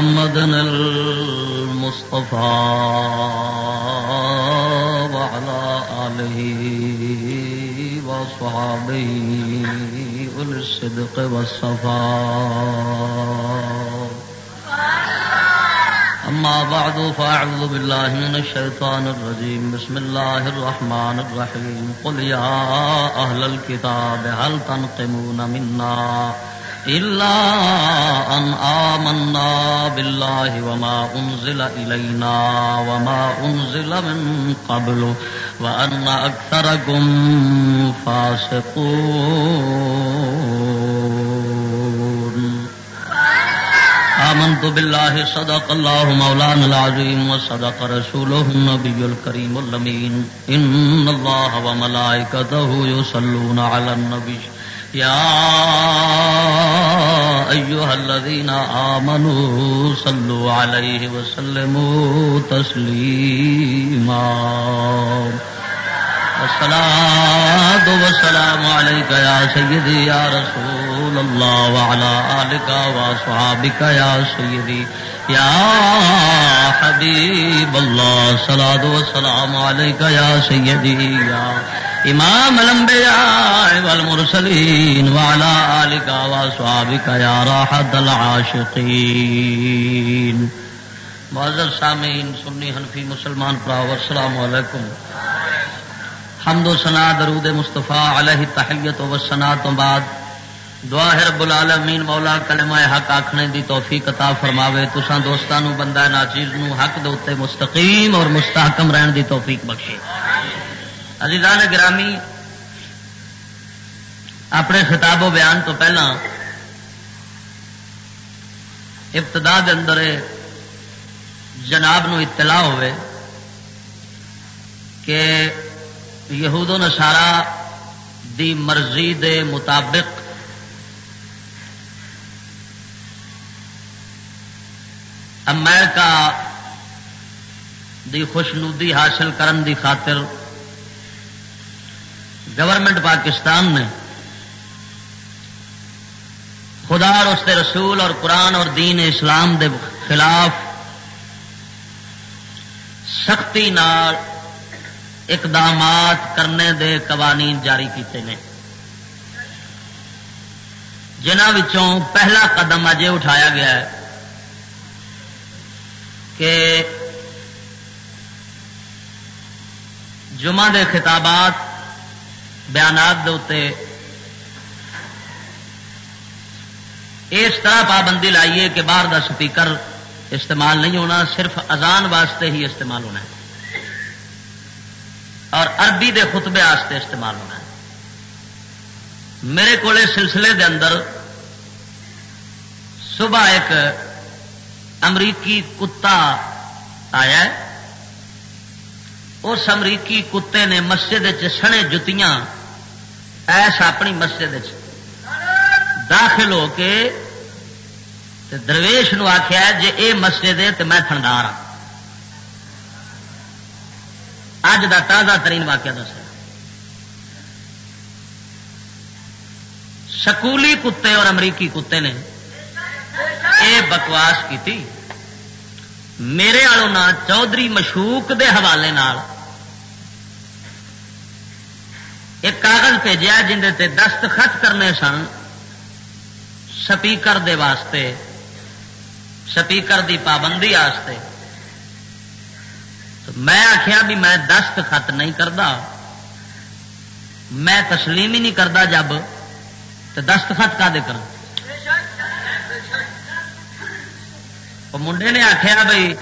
محمد المصطفى وعلى آله وصحابه والصدق والصفاء. أما بعد، فأعوذ بالله من الشيطان الرجيم. بسم الله الرحمن الرحيم. قل يا أهل الكتاب، هل تنقمون منا؟ إلا أن آمنا بالله وما أنزل إلينا وما أنزل من قبل وأن أكثركم فاسقون. آمنت بالله، صدق الله مولانا العظيم وصدق رسوله النبي الكريم اللمين إن الله وملائكته يصلون على النبي. يا أيها الذين آمنوا صلوا عليه وسلموا تسليما. الصلاة والسلام عليك يا سيدي يا رسول الله وعلى آلك وصحابك يا سيدي يا حبيب الله. الصلاة والسلام عليك يا سيدي يا امام الانبیاء والمرسلین وعلى آلك وصحابك يا راحت العاشقین۔ معذر سامعین، سنی حنفی مسلمان پراو السلام علیکم۔ حمد و سنا درود مصطفیٰ علیہ تحیت و سنا تو بعد دعا ہے رب العالمین، مولا کلمہ حق آکھنے دی توفیق عطا فرماوے۔ تساں دوستانو بندہ ناچیز نو حق دے اوتے مستقیم اور مستحکم رہن دی توفیق بخشے۔ عزیزان گرامی، اپنے خطاب و بیان تو پہلا ابتدا دے اندر جناب نو اطلاع ہوئے کہ یہود و نصارا دی مرضی دے مطابق امریکہ دی خوشنودی حاصل کرن دی خاطر گورنمنٹ پاکستان نے خدا اور اس کے رسول اور قرآن اور دین اسلام دے خلاف سختی نال اقدامات کرنے دے قوانین جاری کیتے ہیں جنہوں پہلا قدم اجے اٹھایا گیا ہے کہ جمعہ دے خطابات بیانات دے اس طرح پابندی لائیے کہ باہر دا سپیکر استعمال نہیں ہونا، صرف اذان واسطے ہی استعمال ہونا ہے۔ اور عربی دے خطبے واسطے استعمال ہونا ہے۔ میرے کو سلسلے دے اندر صبح ایک امریکی کتا آیا اس امریکی کتے نے مسجد سنے جتیاں ایس اپنی مسجد داخل ہو کے درویش نو آخیا جی یہ مسجد ہے تو میں تھندار ہوں اج کا تازہ ترین واقعہ دس سکولی کتے اور امریکی کتے نے یہ بکواس کی میرے والوں نہ چودھری مشوق دے حوالے نال ایک کاغذ بھیجا جن دستخط کرنے سن۔ سپیکر دے واسطے، سپیکر دی پابندی واسطے۔ میں آخیا بھی میں دستخط نہیں کرتا میں تسلیم ہی نہیں کرتا جب تو دستخط کا دے کر منڈے نے آخیا بھائی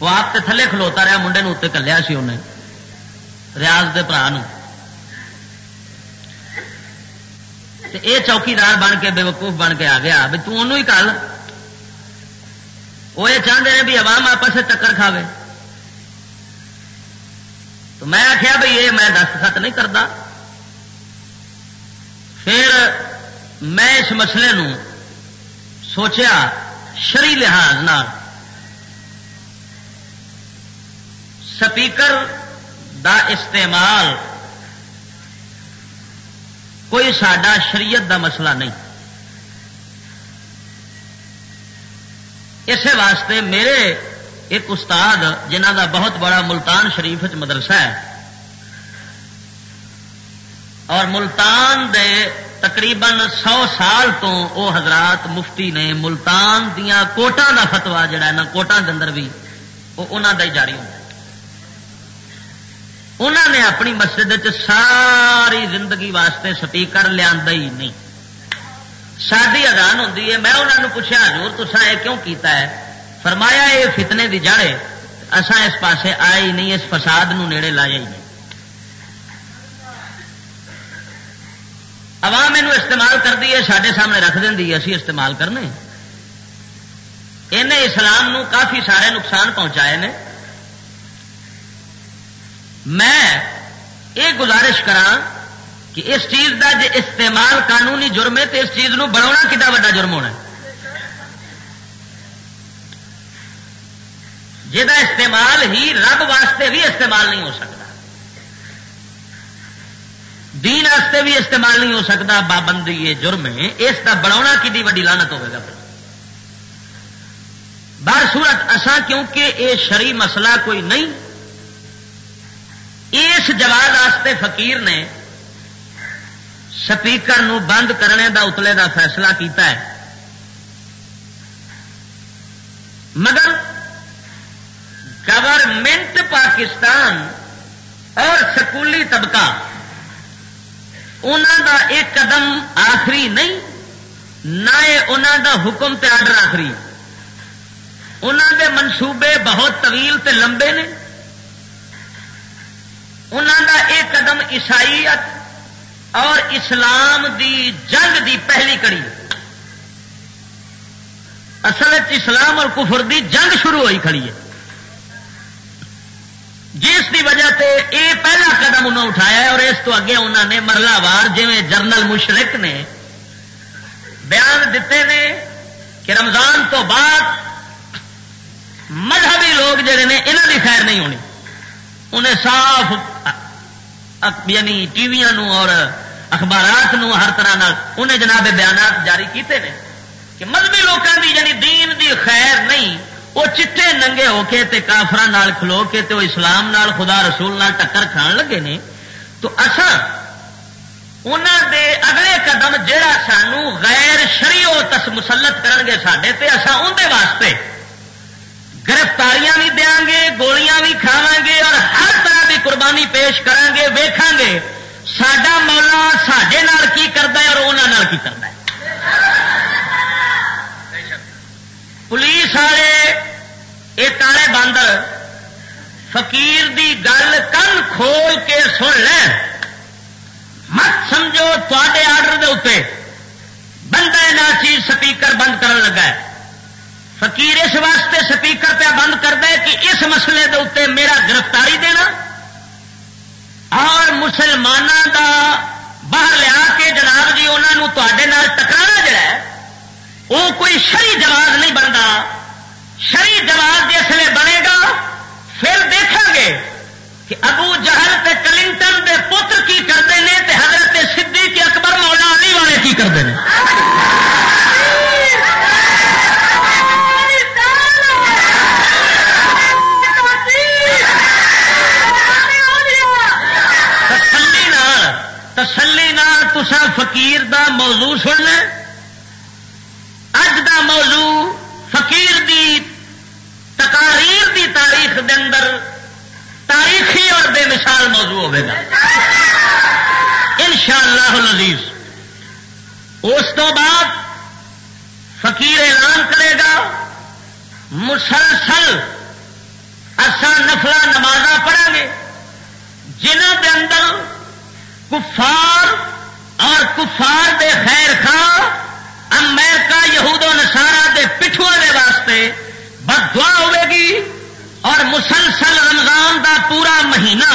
وہ آپ تے تھلے کھلوتا رہا منڈے اتنے کلیا سی انہیں، ریاض کے برا یہ چوکیدار بن کے بے وقوف بن کے آ گیا بھی تھی ہی کل وہ یہ چاہتے ہیں بھی عوام آپس سے ٹکر کھاوے۔ تو میں آخیا بھائی یہ میں دستخط نہیں کرتا پھر میں اس مسئلے نو سوچیا شری لحاظ سپیکر دا استعمال کوئی سڈا شریعت دا مسئلہ نہیں۔ اسی واسطے میرے ایک استاد جنہ دا بہت بڑا ملتان شریف مدرسہ ہے، اور ملتان دے تقریباً سو سال تو او حضرات مفتی نے ملتان دیا کوٹان کا فتوا جڑا ہے نا کوٹان کے اندر بھی وہ انہوں کا ہی جاری ہوتا انہوں نے اپنی مسجد ساری زندگی واسطے سپیکر لیا ہی نہیں۔ ساری اذان ہوتی ہے، میں انہوں نے پوچھا، حضور تسا یہ کیوں کیتا ہے؟ فرمایا یہ فتنے دی جڑے اسان اس پاسے آئے ہی نہیں، اس فساد نو نیڑے لایا ہی نہیں۔ عوام یہ استعمال کرتی ہے سارے سامنے رکھ دینی اسی استعمال کرنے۔ انہیں اسلام نو کافی سارے نقصان پہنچائے نے۔ میں یہ گزارش کرا کہ اس چیز کا جی استعمال قانونی جرم ہے تو اس چیز نو بنا کتا وا جرم ہونا جہاں استعمال ہی رب واسطے بھی استعمال نہیں ہو سکتا۔ دین واسطے بھی استعمال نہیں ہو سکتا، پابندی یہ جرم ہے۔ اس کا بنا کی ویڈی لانت ہوگا پھر بار سورت اساں کیونکہ یہ شری مسئلہ کوئی نہیں اس جواب واسطے فقیر نے سپیکر نو بند کرنے دا اتلے دا فیصلہ کیتا ہے۔ مگر گورنمنٹ پاکستان اور سکولی طبقہ انہوں دا ایک قدم آخری نہیں، نہ انہوں دا حکم تے آڈر آخری۔ انہوں دے منصوبے بہت طویل تے لمبے نے۔ انہوں دا ایک قدم عیسائیت اور اسلام دی جنگ دی پہلی کڑی اصل اسلام اور کفر دی جنگ شروع ہوئی کھڑی ہے۔ جس کی وجہ سے یہ پہلا قدم انہوں اٹھایا ہے اور اس تو اگے انہوں نے مرلہ وار جی جرنل مشرق نے بیان دیتے نے کہ رمضان تو بعد مذہبی لوگ جڑے نے یہاں کی خیر نہیں ہونی۔ انہیں صاف یعنی ٹی وی اور اخبارات نو ہر طرح انہیں جناب بیانات جاری کیتے ہیں کہ مذہبی لوگوں کی یعنی دین دی خیر نہیں، وہ چٹے ننگے ہو کے تے کافر کھلو کے تے وہ اسلام نال خدا رسول نال ٹکر کھان لگے نے۔ تو اصا انہوں دے اگلے قدم جہا سانو غیر شریو تس مسلط کرن گے سڈے تے اصا اندر واسطے گرفتاریاں بھی دیا گے گولیاں بھی کھاوا گے اور ہر طرح کی قربانی پیش کریں گے ویکھاں گے سڈا مولا سڈے کی کرتا ہے اور انہوں کی کرتا ہے؟ پولیس والے یہ تالے باندر، فقیر دی گل کن کھول کے سن لین۔ مت سمجھو تے آرڈر دے اتنے بندہ نہ چیز سپیکر بند کرن لگا ہے۔ فقیر اس واسطے سپیکر پہ بند کر دے کہ اس مسئلے دے اتنے میرا گرفتاری دینا اور مسلمانوں دا باہر لیا کے جناب جی انہوں تے ٹکرا جڑا ہے وہ کوئی شری جواز نہیں بنتا شری جواز جسے بنے گا، پھر دیکھا گے کہ ابو جہل تے کلنٹن دے پتر کی کرتے ہیں حضرت صدیق اکبر مولا علی والے کی کرتے ہیں تسلی تسا فقیر دا موضوع سننا اج دا موضوع فقیر دی تقاریر دی تاریخ دے اندر تاریخی اور بے مثال موضوع ہوگا ان شاء اللہ اس تو بعد فقیر اعلان کرے گا، مسلسل اصا نفلا نمازا پڑھیں گے جنہوں کے اندر کفار اور کفار دے خیر خاں امریکہ، یہود و نسارا دے پٹھو دے واسطے بد دعا ہوے گی اور مسلسل رمضان دا پورا مہینہ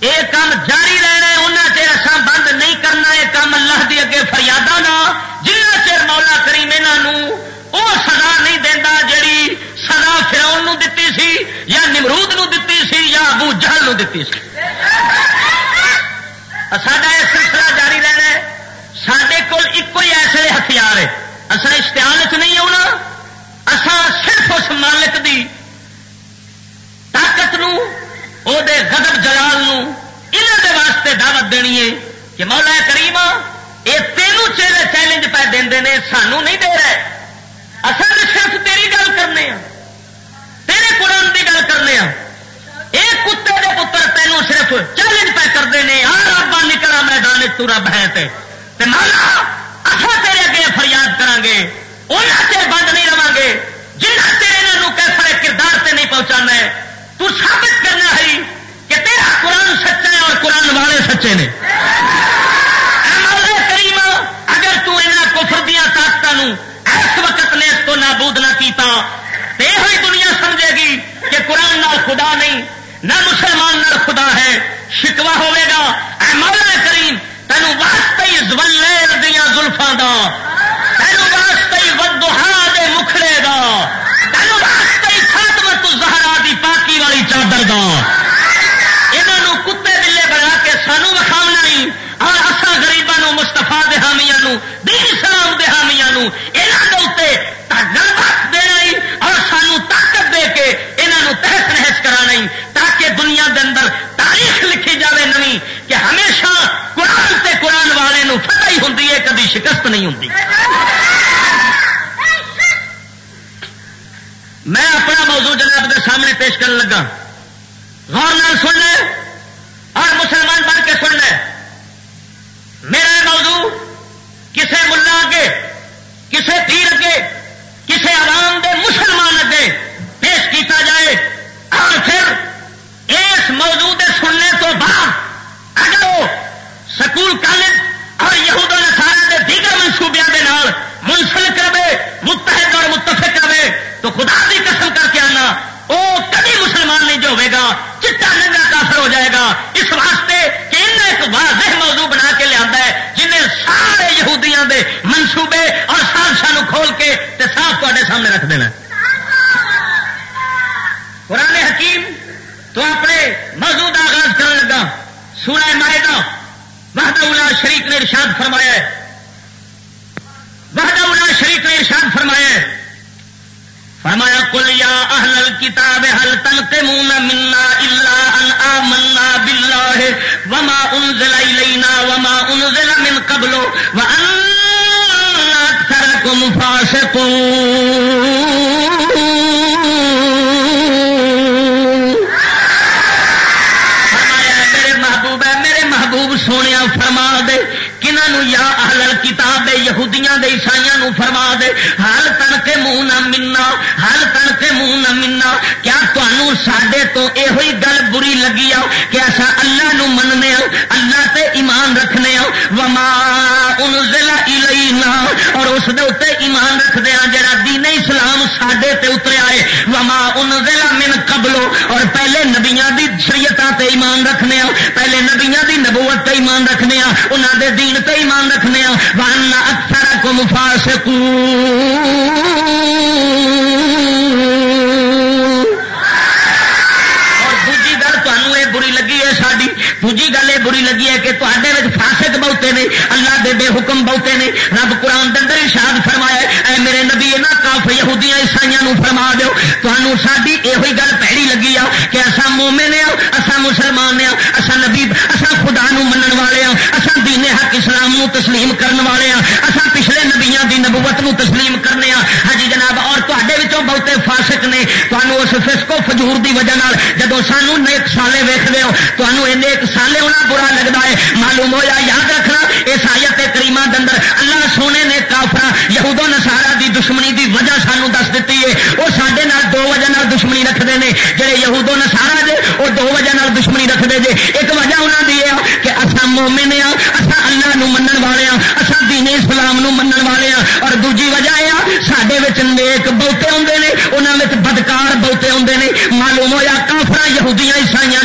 یہ کام جاری رہنا انہیں چیر اصا بند نہیں کرنا یہ کام اللہ دی اگے فریادہ نہ جنہ چیر مولا کریم انہوں وہ سزا نہیں دینا جیڑی سزا فراؤن دتی سی یا نمرود نو دتی سی یا ابو جہل نو دتی سی۔ ساڈا یہ سلسلہ جاری رہنا ہے۔ سڈے کول ایک ہی ایسے ہتھیار ہے اصل اشتہار چ نہیں آنا اسان صرف اس مالک دی طاقت نو، او دے غضب جلال نو دے واسطے دعوت دینی ہے کہ مولا کریم یہ تینوں چیلے چیلنج پہ دے سانو نہیں دے رہے۔ اصل صرف تیری گل کرنے ہیں تیرے قرآن کی گل کرنے ہیں ایک کتے دے پتر تینوں صرف چیلنج پہ کرتے ہیں۔ آ رابا نکلا میدان تو رب ہے تے۔ مالا اصا تیرے اگے فریاد کریں گے انہیں چر بند نہیں رہا گے جنہ چر یہاں کیسے کردار سے نہیں پہنچانا ہے۔ تو ثابت کرنا ہے کہ تیرا قرآن سچا ہے اور قرآن والے سچے نے۔ کریم، اگر تو تنا کفر دیا طاقت اس وقت نے اس کو نابود نہ کیتا یہ دنیا سمجھے گی کہ قرآن نہ خدا نہیں۔ نہ مسلمان نہ خدا ہے شکوا ہوے گا۔ اے مولا کریم تینوں واسطے ہی زبل دیا زلفا دا۔ تینوں واسطے ہی ودوہا دے مکھڑے دا۔ تینوں واسطے ہی خاتمت زہرا دی پاکی والی چادر دا۔ یہاں کتے بلے بنا کے سانو وکھاونا ہی اور اصا گریبان مستفا دہامیا دین سلام دہامیا یہاں کے اتنے دینا اور سانو طاقت دے کے یہاں تحس نحس کرا تاکہ دنیا دے اندر تاریخ لکھی جاوے نمی کہ ہمیشہ قرآن سے قرآن والے نو فتح ہی ہوں کبھی شکست نہیں ہوں میں اپنا موضوع جناب کے سامنے پیش کرنے لگا۔ غور نال سن لے اور مسلمان بن کے سن لے۔ میرا موضوع کسے ملا اگے کسے پیر اگے کسے عوام دے مسلمان اگے پیش کیتا جائے اور پھر اس موضوع دے سننے تو بعد اگر وہ سکول کالج اور یہود و نسارا کے دیگر منصوبے کے نال منسلک رہے، متحد اور متفق رہے، تو خدا کی قسم کر کے آنا، وہ کبھی مسلمان نہیں جو ہوئے گا، چٹا ننگا کافر ہو جائے گا۔ اس واسطے کہ انہیں ایک واضح موضوع بنا کے لیا ہے، جنہیں سارے یہودیاں دے منصوبے اور سازشان کھول کے تے صاف تے سامنے رکھ دینا قرآن حکیم تو اپنے موضوع کا آغاز کرنے لگا۔ سونا مائدہ، وحدہ اللہ شریف نے ارشاد فرمایا ہے۔ وحدہ شریف نے ارشاد فرمایا ہے۔ فرمایا کل یا اہل الكتاب، هل تنقمون منا الا ان آمنا بالله وما انزل الينا وما انزل من قبل وان اكثركم فاسقون۔ سونے فرما دے کنہوں یا اہل کتاب یہودیاں دے، عیسائیاں نو فرما دے ہل تن کے منہ نہ منا ہل تن کے منہ نہ منا کیا تمہوں سڈے تو یہ گل بری لگی آ کہ اصا اللہ نو مننے آ اللہ تے ایمان رکھنے آ وما انزل الینا اور اس دے اتنے ایمان رکھتے ہیں جڑا دین اسلام سڈے تے اترے آئے وما انزل من قبلو اور پہلے نبیاں دی شریعت تے ایمان رکھنے آ پہلے نبیاں دی نبوت تے ایمان رکھنے انہوں دے دین تے ایمان رکھنے وانا اکثر کو مفاسقون بری لگی ہے ساری دوجی گل یہ بری لگی ہے کہ تے فاسق بہتے نے اللہ دے بے حکم بہتے نے رب قرآن دندر ارشاد فرمایا اے میرے نبی نہ کاف یہودیاں عیسائی فرما دو تمہوں ساری یہ گل پہلی لگی آ کہ اصا مومے نے اصا مسلمان ہاں اصا نبی اصا خدا نو منن والے ہاں اصا دینے حق اسلام نو تسلیم کرن والے ہاں اصا پچھلے نبیاں دی نبوت نو تسلیم کرنے ہاں ہاں جی جناب اور تے بہتے فاسق نے تمہوں اس فسکو فجور دی وجہ جدو سانو نیک سالے ویخ ہو؟ تمہوں نیک سالے ہونا برا لگتا ہے۔ معلوم ہوا یاد رکھنا، اس آیت کریمہ دندر اللہ سونے نے کافرا یہودو نسارا دی دشمنی دی وجہ سانو دس دیتی ہے۔ وہ سارے دو وجہ نال دشمنی رکھتے ہیں جہے یہودو نسارا جے وہ دو وجہ نال دشمنی رکھتے جے۔ ایک وجہ انہوں کی ہے کہ اصا مومن ہاں اصا اللہ نو منن والے ہاں اصا دین اسلام نو منن والے ہاں۔ اور دوجی وجہ یہ سڈے نیک بہتے آتے ہیں انہوں بدکار بہتے آتے ہیں معلوم ہوا کافر یہودیاں عیسائی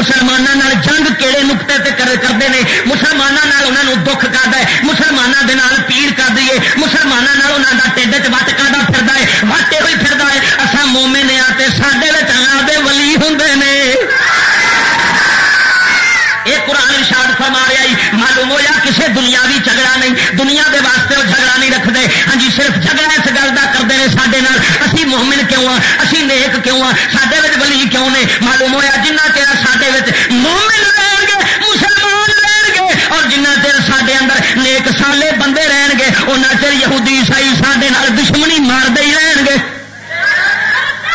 مسلمانوں جنگ کہڑے نقطے کرتے ہیں مسلمانوں دکھ کرتا ہے۔ مسلمانوں پیڑ کر دیے مسلمانوں کا ٹھڈ چ وٹ کرتا پھر ہے۔ وٹ یہ پھر ہے۔ اصا مومے نے آتے سڈے دے ولی ہوں نے۔ یہ قرآن ارشاد فرما رہا معلوم ہوا کسی دنیاوی جھگڑا نہیں، دنیا دے واسطے وہ ہاں جی صرف جھگڑا اس گل کا کرتے ہیں سارے اسی مومن کیوں ہاں اسی نیک کیوں ہاں سارے بلی کیوں نے؟ معلوم ہوا جنہ چیر سارے مومن رہن گے، مسلمان رہن گے، اور جنہ چیر سارے اندر نیک سالے بندے رہن گے ان چر یہودی عیسائی سارے دشمنی مارتے ہی رہن گے۔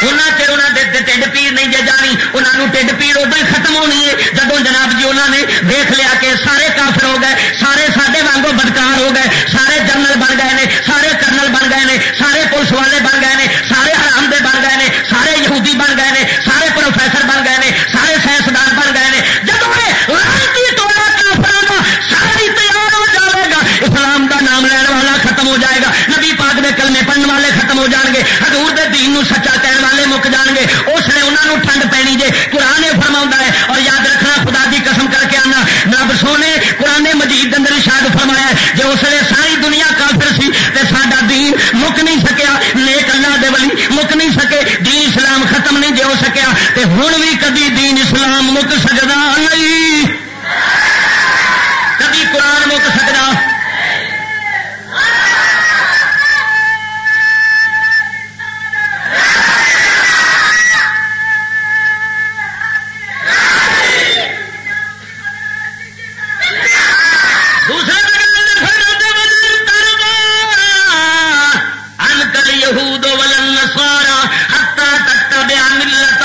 چر انہوں نے ٹھڈ پیڑ نہیں جے جانی انہوں ٹھڈ پیڑ ادو ہی ختم ہونی ہے۔ جب جناب جی انہوں نے دیکھ لیا کہ سارے کافر ہو گئے، سارے سارے وانگو بدکار ہو گئے، سارے جنرل بن گئے ہیں سارے کرنل بن گئے ہیں سارے پولیس والے بن گئے ہیں سارے حرام دے بن گئے ہیں سارے یہودی بن گئے ہیں سارے پروفیسر بن گئے ہیں سارے سائنسدان بن گئے ہیں جب ٹولا کافر ساری تیار ہو جائے گا، اسلام کا نام لین والا ختم ہو جائے گا، نبی پاک دے کلمے پڑھنے والے ختم ہو جان گے، حضور دین نو سچا کہنے والے مک جان گے۔ اس نے انہوں نے ٹھنڈ پینی جے۔ قرآن فرما ہے اور یاد رکھنا خدا دی قسم کر کے آنا۔ رب سونے قرآن مجید اندر شاید فرمایا ہے جو اس نے ساری دنیا کافر سی تے ساڈا دین مک نہیں سکیا۔ نیک اللہ دے ولی مک نہیں سکے۔ دین اسلام ختم نہیں جو سکیا۔ تے ہوں بھی کدی دین اسلام مک سکتا نہیں۔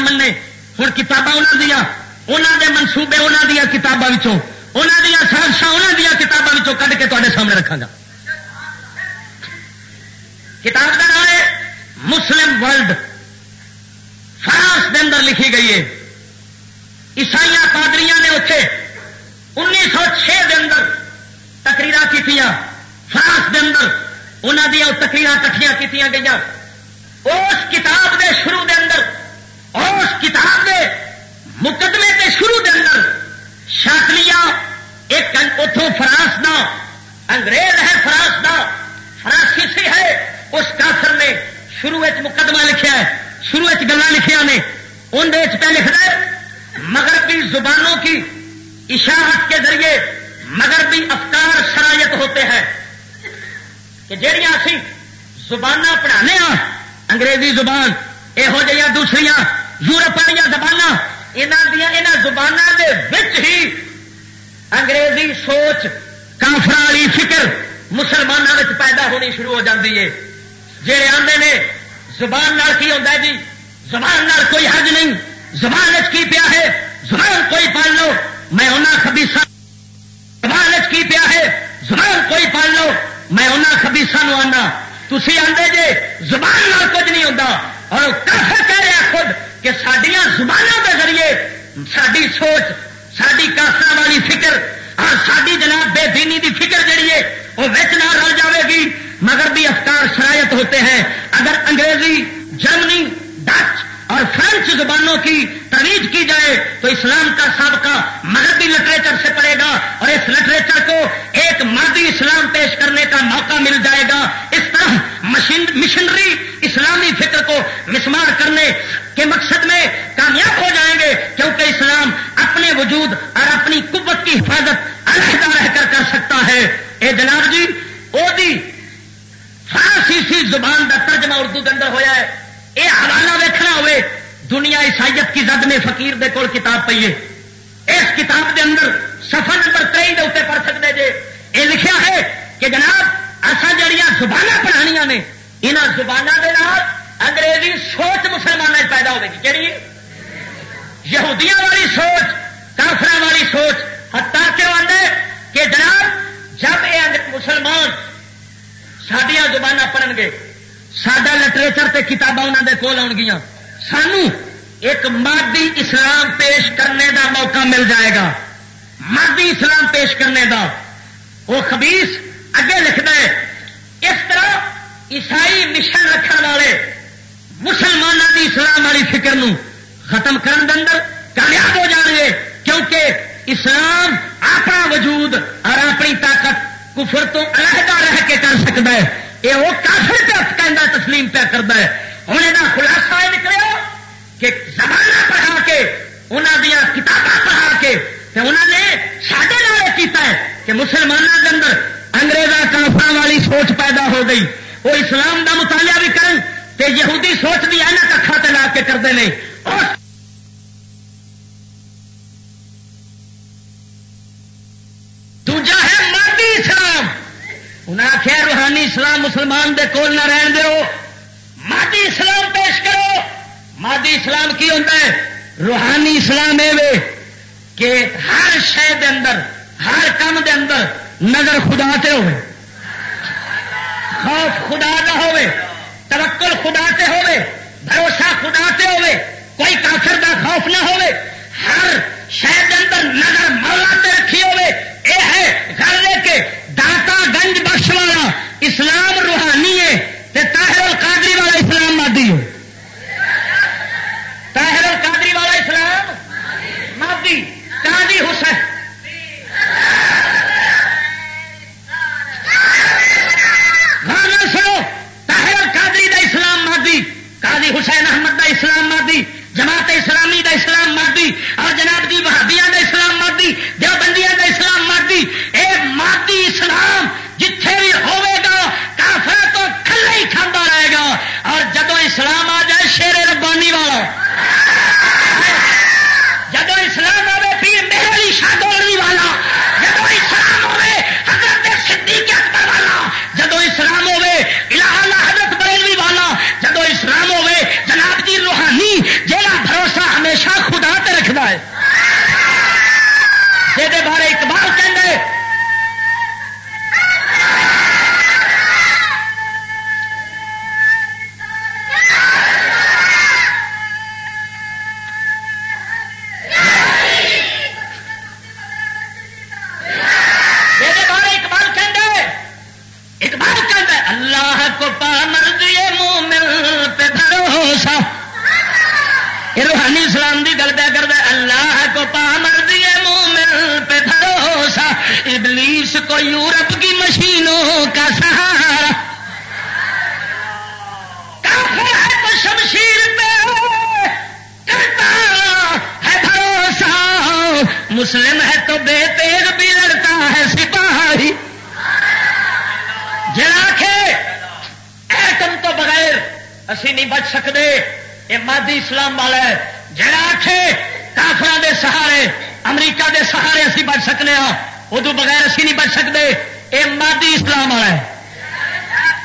منے ہوں کتاباں انہوں دیا انہوں دے منصوبے انہوں دیا کتابوں انہوں دیا سازشاں انہوں دیا کتابوں کھ کے تے سامنے رکھا گا۔ کتاب کا نام ہے مسلم ورلڈ۔ فرانس کے اندر لکھی گئی ہے۔ عیسائی پادری نے اتنے انیس سو چھ کے اندر تقریر کی فرانس کے اندر انہوں دیا تقریر کٹیاں کی گئی اس کتاب کے شروع اس کتاب کے مقدمے کے شروع کے اندر شاطلیہ ایک اتوں فرانس دا، انگریز ہے فرانس دا، فرانسیسی ہے، اس کافر نے شروع مقدمہ لکھا ہے، شروع گلا لکھیا نے ان پہ لکھنا ہے، مغربی زبانوں کی اشاعت کے ذریعے مغربی افکار شرائط ہوتے ہیں۔ کہ جہیا اسی زبان پڑھانے ہاں انگریزی زبان یہو جہاں دوسریاں یورپ والی زبان یہاں زبانوں کے بچ ہی انگریزی سوچ کافر والی فکر مسلمانوں میں پیدا ہونی شروع ہو جاتی ہے۔ جہے آتے نے، زبان نال کی ہوتا جی؟ زبان نال کوئی حج نہیں۔ زبان کی پیا ہے؟ زبان کوئی پال لو۔ میں انہیں خبیسا زبان کی پیا ہے؟ زبان کوئی پال لو۔ میں انہیں خبیسا آنا تھی آتے جی زبان نال کچھ نہیں ہوتا اور کافر کہہ رہا خود کہ سڈیا زبانوں کے ذریعے ساری سوچ ساری کافر والی فکر ہاں، اور ساری جناب بے دینی دی فکر جہی ہے، وہ وچ نہ رل جائے گی، مگر بھی افکار شرائط ہوتے ہیں۔ اگر انگریزی، جرمنی، ڈچ اور فرینچ زبانوں کی ترویج کی جائے تو اسلام کا سابقہ مذہبی لٹریچر سے پڑے گا اور اس لٹریچر کو ایک مادی اسلام پیش کرنے کا موقع مل جائے گا۔ اس طرح مشنری اسلامی فکر کو مسمار کرنے کے مقصد میں کامیاب ہو جائیں گے کیونکہ اسلام اپنے وجود اور اپنی قوت کی حفاظت علیحدہ رہ کر کر سکتا ہے۔ اے جناب جی او دی فارسی زبان کا ترجمہ اردو کے اندر ہوا ہے۔ یہ حوالہ ویکنا ہوئے، دنیا عیسائیت کی زد میں فقیر دے کول کتاب پی ہے۔ اس کتاب دے اندر سفر نمبر تری کے اتنے پڑھ سکتے جی یہ لکھا ہے کہ جناب اصا جڑیاں زبان پڑھانیاں نے یہاں زبانوں کے نام انگریزی سوچ مسلمانوں پیدا ہوگی کہڑی یہودیاں والی سوچ کافر والی سوچ۔ ہتا کیوں آدھے کہ جناب، جب یہ مسلمان سڈیا زبان پڑھن گے سڈا لٹریچر تے کتاباں انہوں دے کول آن گیا سانو ایک مادی اسلام پیش کرنے دا موقع مل جائے گا۔ مادی اسلام پیش کرنے دا۔ وہ خبیس اگے لکھتا ہے، اس طرح عیسائی مشن رکھنے والے مسلمانوں کی اسلام والی فکر نو ختم کرنے اندر کامیاب ہو جان گے۔ کیونکہ اسلام اپنا وجود اور اپنی طاقت کفر تو علیحدہ رہ کے کر سکتا ہے۔ یہ وہ کافر پہ کہہ تسلیم پہ کرتا ہے۔ ہوں یہ خلاصہ یہ نکلے کہ زمانہ پڑھا کے انہوں دیا کتابیں پڑھا کے انہوں نے سڈے کیتا ہے کہ مسلمانوں کے اندر انگریزا کافر والی سوچ پیدا ہو گئی۔ وہ اسلام کا مطالعہ بھی کرن تے یہودی سوچ بھی ایسا ککھا لا کے کرتے ہیں دوجا ہے مادی اسلام انہیں آخیا روحانی اسلام مسلمان دے کول نہ رہن دو مادی اسلام پیش کرو۔ مادی اسلام کی ہوتا ہے؟ روحانی اسلام یہ کہ ہر شہر اندر، ہر کام دے اندر نظر خدا سے ہو خوف خدا کا ہوے توکل خدا سے ہوے بھروسہ خدا سے ہوے کوئی کافر کا خوف نہ ہوے ہر شہر اندر نظر مولا سے رکھی ہوے یہ ہے گھر لے کے داتا گنج بخش والا۔ اسلام روحانی ہے تاہر القادری والا اسلام مادی ہے۔ تاہر القادری والا اسلام مادی قادی حسین۔ ہاں گانا سنو تاہر القادری دا اسلام مادی، قاضی حسین احمد دا اسلام مادی، جماعت اسلامی دا اسلام مادی، اور جناب جی بہادیا دا اسلام مادی، دیوبندیاں دا اسلام مادی۔ اے مادی اسلام جتھے بھی ہوئے کھانا رہے گا اور جدو اسلام آ جائے شیر ربانی والا۔ جدو اسلام آئے پیر میرے شادوری والا۔ جدو اسلام ہوئے حضرت صدیق اکبر والا۔ جدو اسلام ہوئے الہ حضرت بریلوی والا۔ جدو اسلام ہوئے جناب جی روحانی جہاں بھروسہ ہمیشہ خدا تے رکھتا ہے۔ روحانی اسلام کی گل پہ کرتا اللہ کو پا مرضی مومن پہ بھروسہ۔ ابلیس کو یورپ کی مشینوں کا سہارا۔ کافر ہے تو شمشیر پہ۔ کرتا ہے بھروسہ۔ مسلم ہے تو بے تیز بھی لڑتا ہے سپاہی۔ جا ایٹم تو بغیر اسی نہیں بچ سکتے۔ یہ مادی اسلام والا ہے۔ جڑا آخے کافر دے سہارے، امریکہ دے سہارے اسی بچ سکتے چلنے ادو ہاں، بغیر اسی نہیں بچ سکتے یہ مادی اسلام والا ہے۔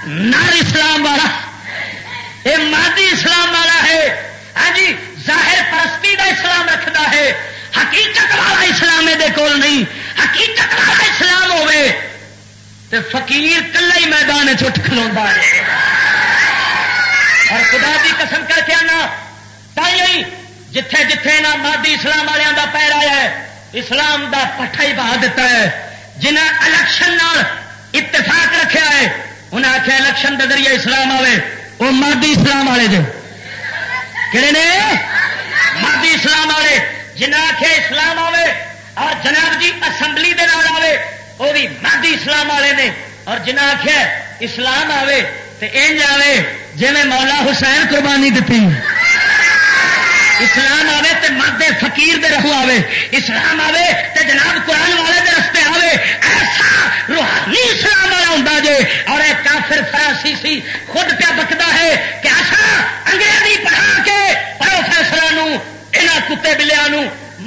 نر اسلام والا۔ یہ مادی اسلام والا ہے۔ ہاں جی ظاہر پرستی کا اسلام رکھتا ہے۔ حقیقت والا اسلام یہ کول نہیں۔ حقیقت والا اسلام ہوے تو فقیر کلا ہی میدان چٹ کھلوا ہے۔ اور خدا کی قسم کر کے آنا تھی جتھے جتھے نہ مادی اسلام والوں کا پیر آیا ہے، اسلام دا پٹھا ہی بہا دیتا ہے۔ جنہیں الیکشن اتفاق رکھا ہے انہیں آخیا الیکشن کے ذریعے اسلام آئے وہ مادی اسلام والے جو کہڑے نے؟ مادی اسلام والے۔ جنہیں آخیا اسلام آئے اور جناب جی اسمبلی دے نال آئے وہ بھی مادی اسلام والے نے۔ اور جنہیں آخیا اسلام آئے تو این جائے جی مولا حسین قربانی دیتی اسلام آئے تو مرد فقیر دے رہو آئے اسلام آئے تو جناب قرآن والے دے رستے آئے ایسا روحانی اسلام والا ہوں جے. اور ایک کافر فراسی سی خود پیا بکتا ہے کہ ایسا انگریزی پڑھا کے پروفیسروں یہاں کتے بلیا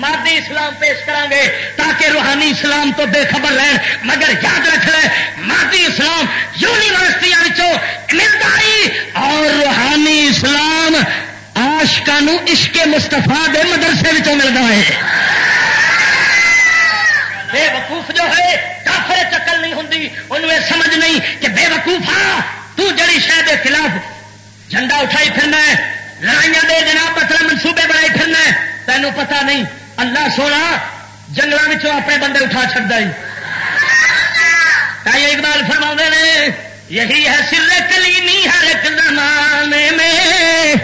مادی اسلام پیش کریں گے تاکہ روحانی اسلام تو بے خبر رہن. مگر یاد رکھ لیں مادی اسلام یونیورسٹیوں ملتا ہی اور روحانی اسلام آشکان عشق مستفا دے مدرسے ملتا ہے۔ بے وقوف جو ہے، کافر چکل نہیں ہوں انہوں یہ سمجھ نہیں کہ بے وقوف ہاں تو جڑی شہ کے خلاف جھنڈا اٹھائی پھرنا ہے، لڑائیاں دے جناب مطلب منصوبے بنائی پھرنا ہے، تینوں پتہ نہیں، اللہ سونا جنگلوں اپنے بندے اٹھا چڑتا کئی اقبال فرما نے، یہی ہے سر کلیمی ہر ایک زمانے میں۔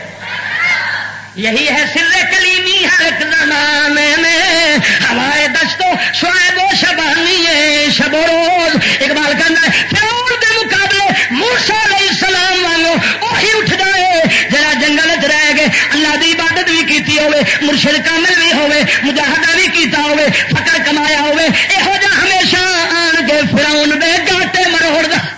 یہی ہے سر کلیمی، ہر ایک زمانے میں۔ ہوائے دستوں شعیب و شبانی ہے، شب و روز۔ اقبال کرنا ہے فرور کے مقابلے موسا علیہ السلام والوں وہی اٹھ جائے۔ جرا جنگل چ رہ گئے، اللہ کی عبادت بھی کی ہوے، مرشد کامل بھی ہوے، مجاہدہ بھی کیتا ہوے فکر کمایا ہوے یہو جہ ہمیشہ آن کے فراؤن دے گاٹے مروڑ دا۔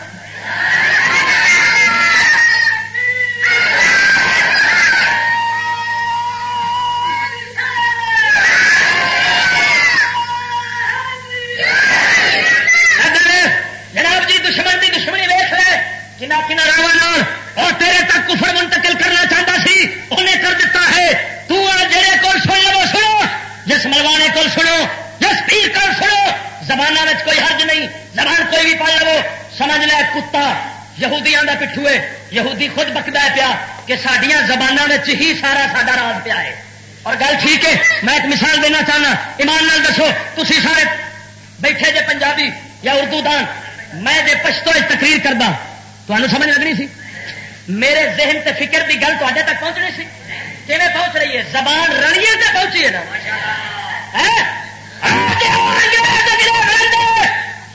کنا کنا راوا اور تیرے تک کفر منتقل کرنا چاہتا سی انہیں کر دیتا ہے۔ تو جڑے کول سن لو سنو۔ جس ملوانے کول سنو جس پیر کول سنو زبانہ میں کوئی حرج نہیں زبان کوئی بھی پال لو۔ سمجھ لے کتا یہودیاں دا پٹھو ہے۔ یہودی خود بکتا ہے پیا کہ سڈیا زبانوں میں ہی سارا ساڈا راز پیا ہے۔ اور گل ٹھیک ہے میں ایک مثال دینا چاہنا۔ ایمان نال دسو تھی سارے بیٹھے جے پنجابی یا اردو دان میں جے پشتو تقریر کردا۔ تمہیں سمجھ لگنی سی؟ میرے ذہن تے فکر کی گل تے تک پہنچنی سی۔ کیون پہنچ رہی ہے؟ زبان رڑیے تے پہنچی ہے نا۔ ہاں؟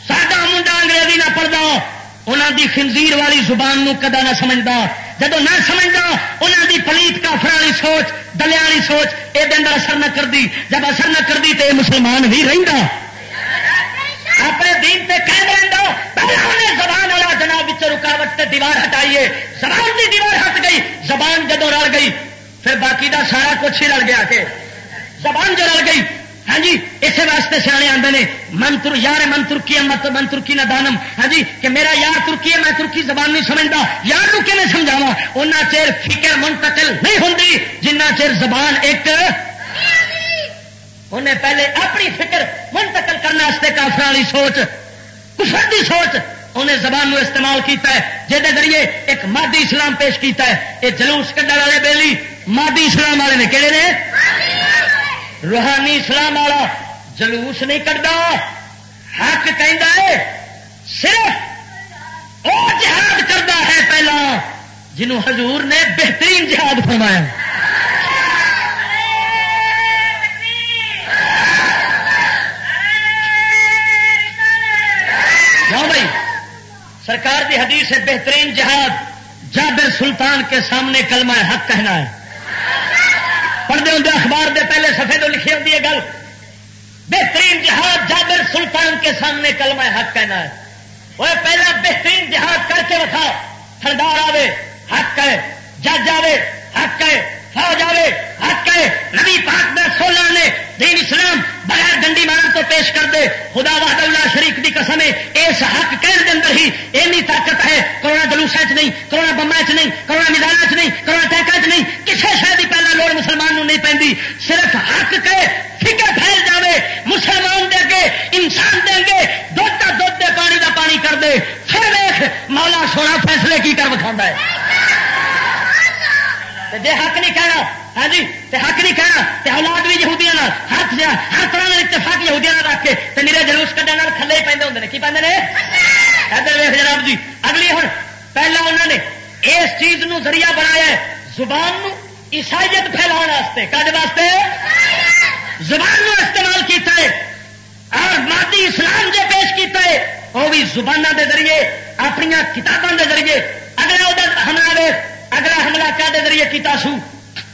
ساڈا منڈا انگریزی نہ پڑھتا انہوں دی خنزیر والی زبان نو کدا نہ سمجھتا جب نہ سمجھتا انہوں دی پلیت کافر والی سوچ دلیا والی سوچ یہ اثر نہ کرتی جب اثر نہ کرتی تو یہ مسلمان ہی رہتا اپنے دین سے قائم رہتا پہلے انہیں زبان والا جناب رکاوٹ سے دیوار ہٹائیے۔ زبان کی دیوار ہٹ گئی، زبان جدو رل گئی، پھر باقی دا سارا کچھ ہی رل گیا کہ۔ زبان جو رل گئی ہاں جی اسی واسطے سیانے آتے ہیں من تر یار من ترکی مت من ترکی نہ دانم ہاں جی کہ میرا یار ترکی ہے، میں ترکی زبان نہیں سمجھتا۔ یار کی میں سمجھاوا ان چیر فکر منتقل نہیں ہوں جنہ چیر زبان ایک انہیں پہلے اپنی فکر منتقل کرنے کافر والی سوچ، کفر دی سوچ انہیں زبان نو استعمال کیتا ہے جہد ذریعے ایک مادی اسلام پیش کیتا ہے۔ یہ جلوس کڈر والے بیلی، مادی اسلام والے نے کہڑے نے؟ روحانی اسلام والا جلوس نہیں کرتا حق کہ صرف وہ جہاد کرتا ہے پہلا، جنہوں حضور نے بہترین جہاد فرمایا۔ کی حدیث سے بہترین جہاد، جابر سلطان کے سامنے کلمہ حق کہنا ہے۔ پڑھتے ہوں اخبار دے پہلے سفے تو لکھی ہوتی ہے گل۔ بہترین جہاد، جابر سلطان کے سامنے کلمہ حق کہنا ہے۔ وہ پہلا بہترین جہاد کر کے رکھا سردار آوے، حق ہے جج آوے، حق ہے فوج آوے، حق ہے نبی پاک میں سولہ نے دین اسلام بغیر ڈنڈی مارن تو پیش کر دے۔ خدا وحد اللہ شریف کی قسم ہے۔ اس حق کہنے کے اندر ہی اینی طاقت ہے۔ کرونا جلوسا چ نہیں کرونا بمبا چ نہیں کرونا میدان چ نہیں کرونا ٹینکا چ نہیں۔ کسی شہر کی پہلے لوڑ مسلمان نہیں پی صرف حق کہ فکر پھیل جائے مسلمان دے گے انسان دیں گے دھد کا دھد دے پانی کا پانی کر دے۔ پھر دیکھ مولا سونا فیصلے کی کر بکھا ہے۔ جی حق نہیں کہنا ہاں جی تے حق نہیں کہنا، تے اولاد بھی یہودیاں ہاتھ ہر طرح کا اتفاق یہودیاں رکھ کے تو میرے جلوس کٹنے تھلے ہی پہ ہوں کی پہ ادھر ویخ جناب جی اگلی ہوں پہلا انہوں نے اس چیز نو ذریعہ بنایا ہے، زبان نو عیسائیت پھیلا واسطے کد واسطے؟ زبان نو استعمال کیتا ہے، اور مادی اسلام جو پیش کیتا ہے وہ بھی زبانوں کے ذریعے اپنی کتابوں کے ذریعے، اگلا حملہ دے اگلا حملہ کیا ذریعے کیتا سو؟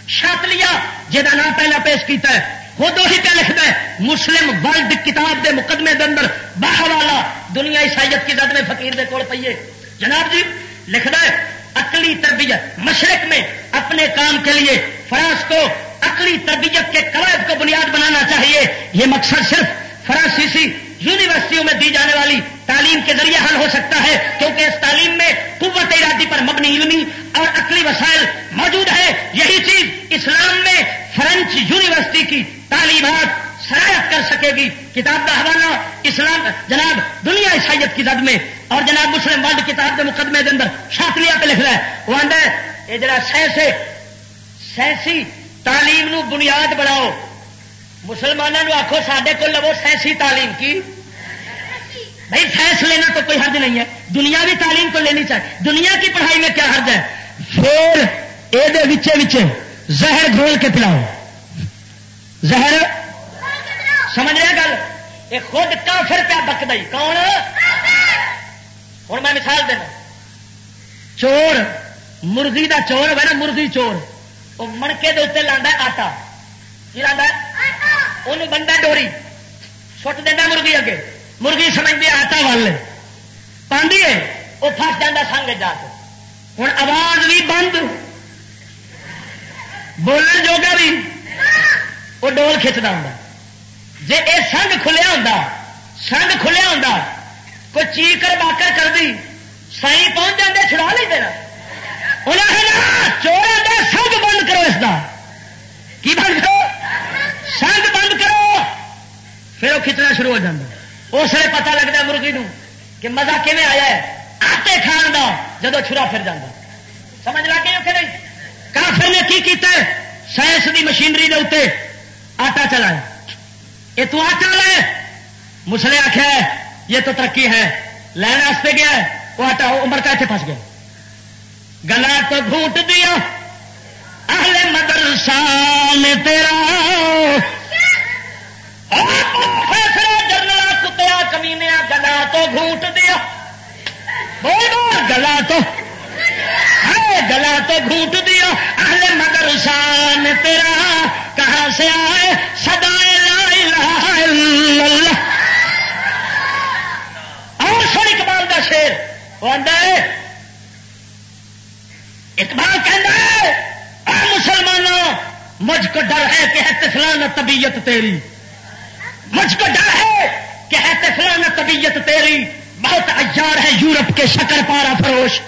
شاتلیا جہاں نام پہلا پیش کیتا ہے۔ خود وہی پہ لکھتا ہے، مسلم ورلڈ کتاب دے مقدمے دے اندر باہر والا دنیا عیسائیت کی زد میں فقیر دے کول پیے جناب جی لکھتا ہے اکلی تربیت، مشرق میں اپنے کام کے لیے فرانس کو اکلی تربیت کے قواعد کو بنیاد بنانا چاہیے۔ یہ مقصد صرف فرانسیسی یونیورسٹیوں میں دی جانے والی تعلیم کے ذریعے حل ہو سکتا ہے، کیونکہ اس تعلیم میں قوت ارادی پر مبنی علمی اور عقلی وسائل موجود ہے یہی چیز اسلام میں فرینچ یونیورسٹی کی تعلیمات شرائط کر سکے گی۔ کتاب کا حوالہ اسلام، جناب دنیا عیسائیت کی زد میں اور جناب مسلم ورلڈ کتاب کے مقدمے کے اندر شاخلیا پہ لکھ رہا ہے۔ وہ آدھا ہے یہ جڑا سائنس سائنسی تعلیم نو بنیاد بناؤ مسلمانوں آخو سڈے کو لو، سائنسی تعلیم کی۔ بھائی، سائنس لینا تو کوئی حرج نہیں ہے۔ دنیا بھی تعلیم کو لینی چاہیے۔ دنیا کی پڑھائی میں کیا حرج ہے؟ پھر یہ زہر گھول کے پلاؤ۔ زہر؟ سمجھ رہے گل؟ یہ خود کافر پیا بک دئی کون؟ ہوں میں مثال دینا۔ چور، مرغی دا چور ہوگا نا، مرغی چور۔ وہ منکے کے اتنے لانا آٹا۔ کی لانا ان بندہ ڈوری سٹ دینا مرغی اگے مرغی سمجھتی آٹا وال پاندی ہے وہ فس جانا سنگ جا کے ہوں آواز بھی بند بولن جوگا بھی وہ ڈول کھچتا ہوں جی یہ سنگ کھلیا ہوں سنگ کھلیا ہوں کوئی چیکر باکر کر دی سائی پہنچ جاتے چھڑا نہیں دینا انہیں چور سنگ بند کرو اس کا کی بند کرو سنگ بند کرو، پھر وہ کھچنا شروع ہو جاتا اس لیے پتا لگتا مرغی نو کہ مزہ کھے آیا ہے؟ آٹے کھان کا جب چھرا پھر جانا سمجھ لگے کہ نہیں؟ کافر نے کی کیتا ہے؟ سائنس کی مشینری کے اتنے آٹا چلایا۔ یہ تو آٹا لے مسلے آخیا ہے، یہ تو ترقی ہے۔ لین واسطے گیا ہے۔ وہ آٹا عمر کا اتنے پھنس گیا۔ گلا تو گھوٹ دیا۔ اہل مدرسہ نے تیرا۔ فیصلہ جنرل کتیا کمینیا گلا تو گھوٹ دیا۔ بول گلا تو۔ گلا تو گھوٹ دیا۔ اہل مدرسہ نے تیرا۔ کہاں سے آئے؟ سدائے اور سر اقبال کا شیر وہ اقبال کہ مسلمانوں، مجھ کو ڈر ہے کہ ہے تفلان طبیعت تیری۔ مجھ کو ڈر ہے کہ ہے تفلان طبیعت تیری۔ بہت اجار ہے یورپ کے شکر پارا فروش۔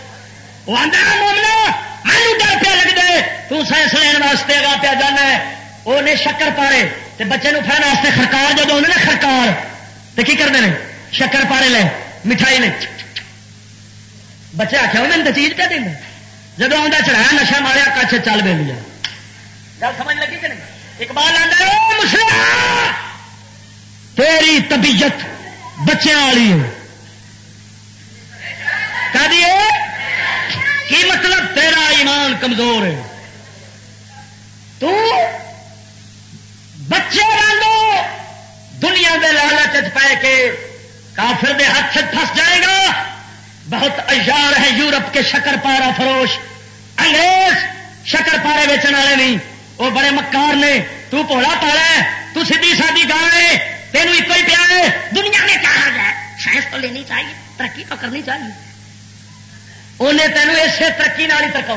وہ آدھا مومنا مینو ڈر پہ لگ دے تو سائنس لین واسطے اگا پیا جانا ہے۔ وہ نے شکر پارے تے بچے نو پھڑن واسطے خرکار جب آدھے نا خرکار۔ تو کی کرتے ہیں شکر پارے لے، مٹھائی لے بچے آخیا وہ تو چیز پہ دیں جب آتا چڑھایا نشا ماریا کچھ چل لیا۔ گل سمجھ لگی کہ نہیں؟ اقبال تیری طبیعت بچوں والی ہے۔ کی مطلب تیرا ایمان کمزور ہے؟ تو بچے والو دنیا کے لالچ پہ کے کافر دے ہاتھ پھنس جائے گا بہت اجار ہے یورپ کے شکر پارا فروش۔ انگریز شکر پارے ویچن والے نہیں۔ وہ بڑے مکار نے، تو پوڑا پالا ہے، تو سیدھی سادی گا ہے، تینوں ایک ہی پیا ہے، دنیا میں کہا جائے سائنس تو لینی چاہیے، ترقی تو کرنی چاہیے۔ انہیں تینوں اسے ترقی نال ہی ترکا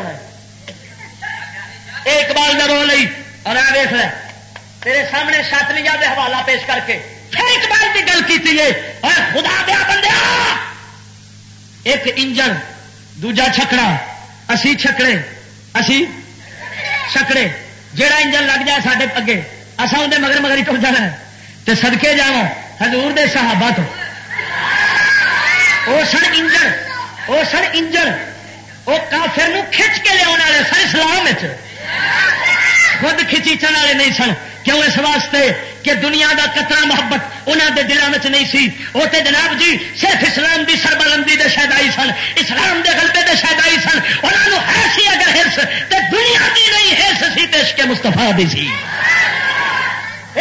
ایک بال کا رول اور آ دیکھ لے، تیرے سامنے شاتلیا کے حوالہ پیش کر کے پھر اقبال کی گل کی اور خدا دیا بندیا ایک انجن، دوجا چھکڑا، اسی چھکڑے اسی چھکڑے، جیڑا انجن لگ جائے سارے اگے اصا اندر مگر مگر ہی ٹوٹ جانا تو سدکے جا ہزور دے صحابہ تو۔ وہ سن انجن وہ سن انجن وہ کافر کھچ کے لیا والے سن اسلام خود کھچیچن والے نہیں سن۔ کیوں اس واسطے کہ دنیا دا قطرہ محبت انہوں دے دلوں میں نہیں سی؟ وہ تے جناب جی صرف اسلام دی سربلندی دے شہدائی سن، اسلام دے غلبے دے شہدائی سن انہوں ہے سی اگر ہرس تے دنیا دی نہیں ہرس سی تے عشق مستفا دی سی۔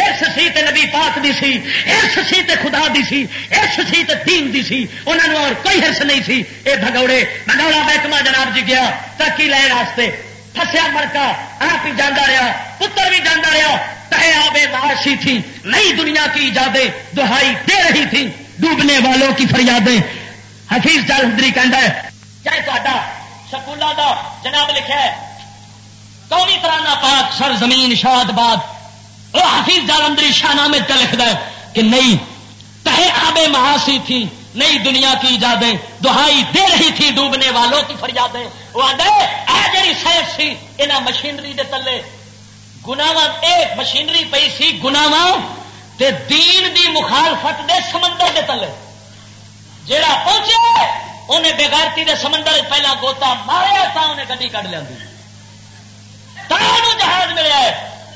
ارس سی تے نبی پاک دی سی ارس سی تے خدا دی سی ارس سی تے دین دی سی انہوں اور کوئی ہرس نہیں سی۔ اے بھگوڑے، بھگوڑا محکمہ جناب جی گیا، ترقی لے راستے فسیا مرکا آپ ہی جانا رہا، پتر بھی جانا رہا تہ آبے معاشی تھی، نئی دنیا کی ایجادیں دہائی دے رہی تھی، ڈوبنے والوں کی فریادیں۔ حفیظ جالندری کہہ ہے چاہے تا سکولوں کا جناب لکھا ہے، قومی ترانہ پاک سر زمین شاد باد۔ وہ حفیظ جالندری شاہ میں لکھتا ہے کہ نئی تہ آبے معاشی تھی، نئی دنیا کی ایجادیں دہائی دے رہی تھی، ڈوبنے والوں کی فریادیں۔ وہ آدھے جی سائنس سی یہاں مشینری دے تلے گناوا ایک مشینری پی سی گناوا دین دی مخالفت دے سمندر دے تلے۔ جیڑا پہنچے انہیں بےغیرتی دے سمندر پہلا گوتا ماریا تھا انہیں گڈی کٹ لیا جہاز ملیا ہے۔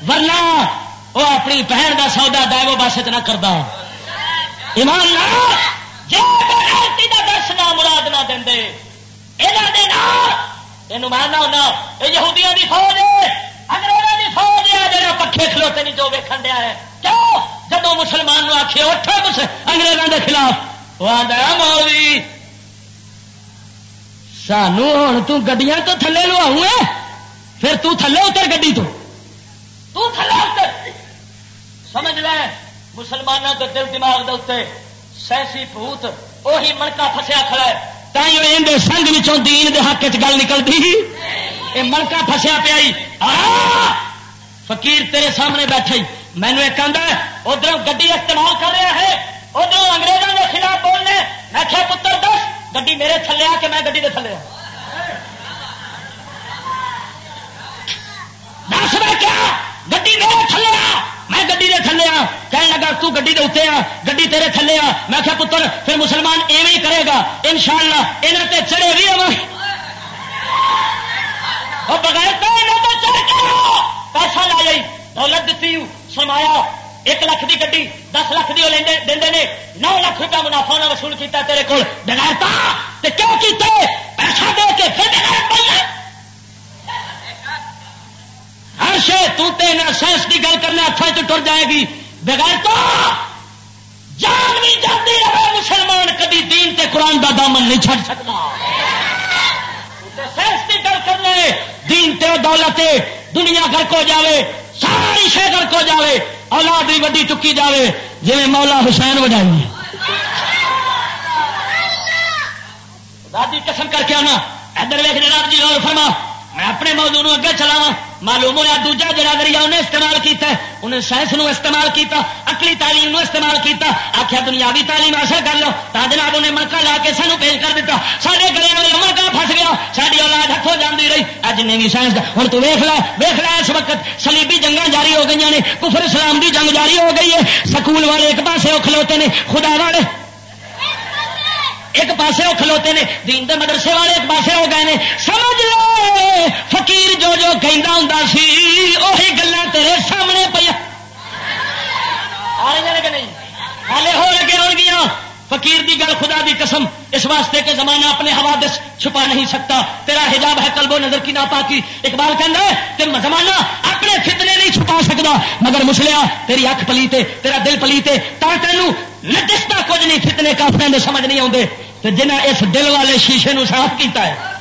ورنہ وہ اپنی بہن کا سودا ڈائو بس نہ کرتا ایمان جی بےغیرتی کا درس نہ مراد نہ دے۔ یہ ماننا ہونا یہ یہودیاں دی فوج انگریزوں دی فوج ہے جہاں پکے کھلوتے نہیں جو ویکن دیا ہے کیوں جب مسلمان آخے اٹھو کچھ انگریزوں کے خلاف وہ آدھا مولوی سانو ہوں تڈیاں تو تھلے لو آؤں پھر تو تھلے اتر گی تو تو تھلے اتر سمجھ لے مسلمانوں کے دل دماغ دے اتنے سیسی پوت وہی منکا فسیا کھڑا ہے سنگ دین دے حق گل نکلتی یہ ملکا فسیا پیا فقیر تیرے سامنے بیٹھے مینو ایک آدھا ادھر گڈی استعمال کر رہا ہے ادھر انگریزوں کے خلاف بولنے میں کیا پتر دس گڈی میرے تھلے آ کہ میں گڈی کے تھلے دس میں کیا گڈی میرے تھلے آ میں گڈی دے تھلے آ کہنے لگا، تو گڈی دے اتنے آ گڈی تیرے تھلے آ میں کیا پتر، پھر مسلمان ایویں ہی کرے گا۔ ان شاء اللہ یہاں تے چڑے بھی ہم بغیر پیسہ لا جائی دولت دیتی سرمایا ایک لاکھ دی گڈی، دس لاکھ دی دے نے۔ نو لاکھ روپیہ منافع انہیں وصول کیا تیرے کو بغیرتا کیوں کیتے؟ پیسہ دے کے پھر بغیر ہر شے سائنس کی گل کرنے ہاتھوں چ ٹر جائے گی۔ بغیر تو جان بھی جاتی رہے مسلمان، کبھی دین تے قرآن کا دامن نہیں چھڑ سکتا سائنس کی گل کرنے، دین تے دولت دنیا گھر کو جائے ساری شہ گھر کو جائے اولاد بھی وڈی چکی جائے جی مولا حسین وجائی دادی قسم کر کے آنا۔ ادھر ویک جناب جی اور فرما، میں اپنے موضوع اگے چلاوا معلوم ہوا دوجا جڑا ذریعہ انہیں استعمال کیتا ہے، انہیں سائنس نو استعمال کیتا اکلی تعلیم نو استعمال کیتا آخیا دنیاوی تعلیم حاصل کر لو۔ تا جناب انہیں ملکہ لا کے سانو پیش کر دیتا سارے گلے میں ملکہ پھس گیا؟ ساری اولاد ہاتھوں جاتی رہی۔ اج نے بھی سائنس ہوں تو ویخ لا ویخ لا اس وقت سلیبی جنگ جاری ہو گئی نے، کفر اسلام دی جنگ جاری ہو گئی ہے۔ سکول والے ایک پاسے وہ کھلوتے نے، خدا والے ایک پاسے وہ کھلوتے نے، دین دے مدرسے والے ایک پاسے ہو گئے سمجھ لو، فقیر جو جو کہہ ہوں سی وہی گلیں تیرے سامنے پہ ہالے ہو لگے ہو گیا فقیر دی گل خدا دی قسم، اس واسطے کہ زمانہ اپنے حوادث چھپا نہیں سکتا۔ تیرا حجاب ہے کلبو نظر کی ناپاکی۔ اقبال کہنا ہے کہ زمانہ اپنے فتنے نہیں چھپا سکتا، مگر مسلیا، تیری اکھ پلیتے، تیرا دل پلیتے تا تینوں لٹستا کچھ نہیں، فتنے کافی سمجھ نہیں آتے جنہیں اس دل والے شیشے نو صاف کیتا ہے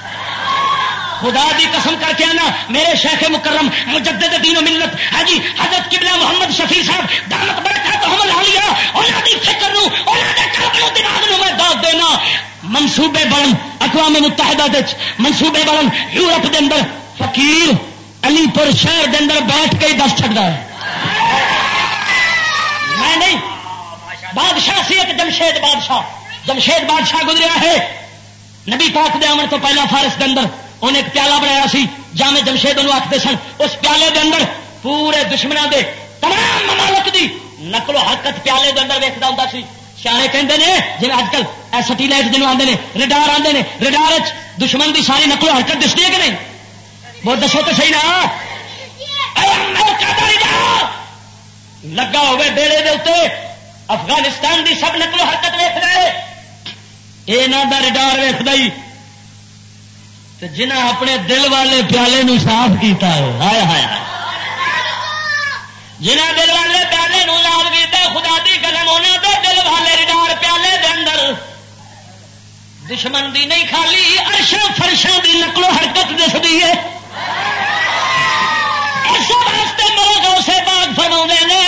خدا دی قسم کر کے آنا، میرے شیخ مکرم، مجدد دین و ملت ہاں جی حضرت قبلہ محمد شفیع صاحب دامت برکات تو ہم لیا انہوں دی فکر نو انہوں دے قلب نو، دماغ نو میں داد دینا۔ منصوبے بڑن اقوام متحدہ دے منصوبے بڑن یورپ دے اندر فقیر علی پور شہر دے اندر بیٹھ کے ہی دس چڑھتا ہے۔ میں نہیں، بادشاہ سی ایک جمشید بادشاہ۔ جمشید بادشاہ گزریا ہے۔ نبی پاک دے آمن تو پہلا فارس کے اندر۔ انہیں ایک پیالہ بنایا سی، جامع جمشید انہوں آختے سن، اس پیالے دے اندر پورے دشمنوں دے تمام ممالک دی نقل و حرکت پیالے دے اندر ویکتا ہوں سی۔ سیانے کہتے ہیں جی اج کل سٹیلائٹ جنوب آتے ہیں ریڈار آتے ہیں ریڈار دشمن کی ساری نقل و حرکت دستی ہے کہ نہیں؟ وہ دسو تو صحیح نا۔ لگا ہوئے بیڑے دے اتنے افغانستان دی سب نقل و حرکت ویخ رہے یہ نہ ریڈار ویخ ہی جنہ اپنے دل والے پیالے نو صاف کیتا ہے۔ ہائے ہائے جنہ دل والے پیالے نو لال کیتا خدا دی قلم انہوں دے دل والے ریڈار پیالے دے اندر دشمن دی نہیں، خالی ارشا فرشا دی نقل و حرکت دستی ہے۔ اس واسطے میرے گو سے باغ فرما نے،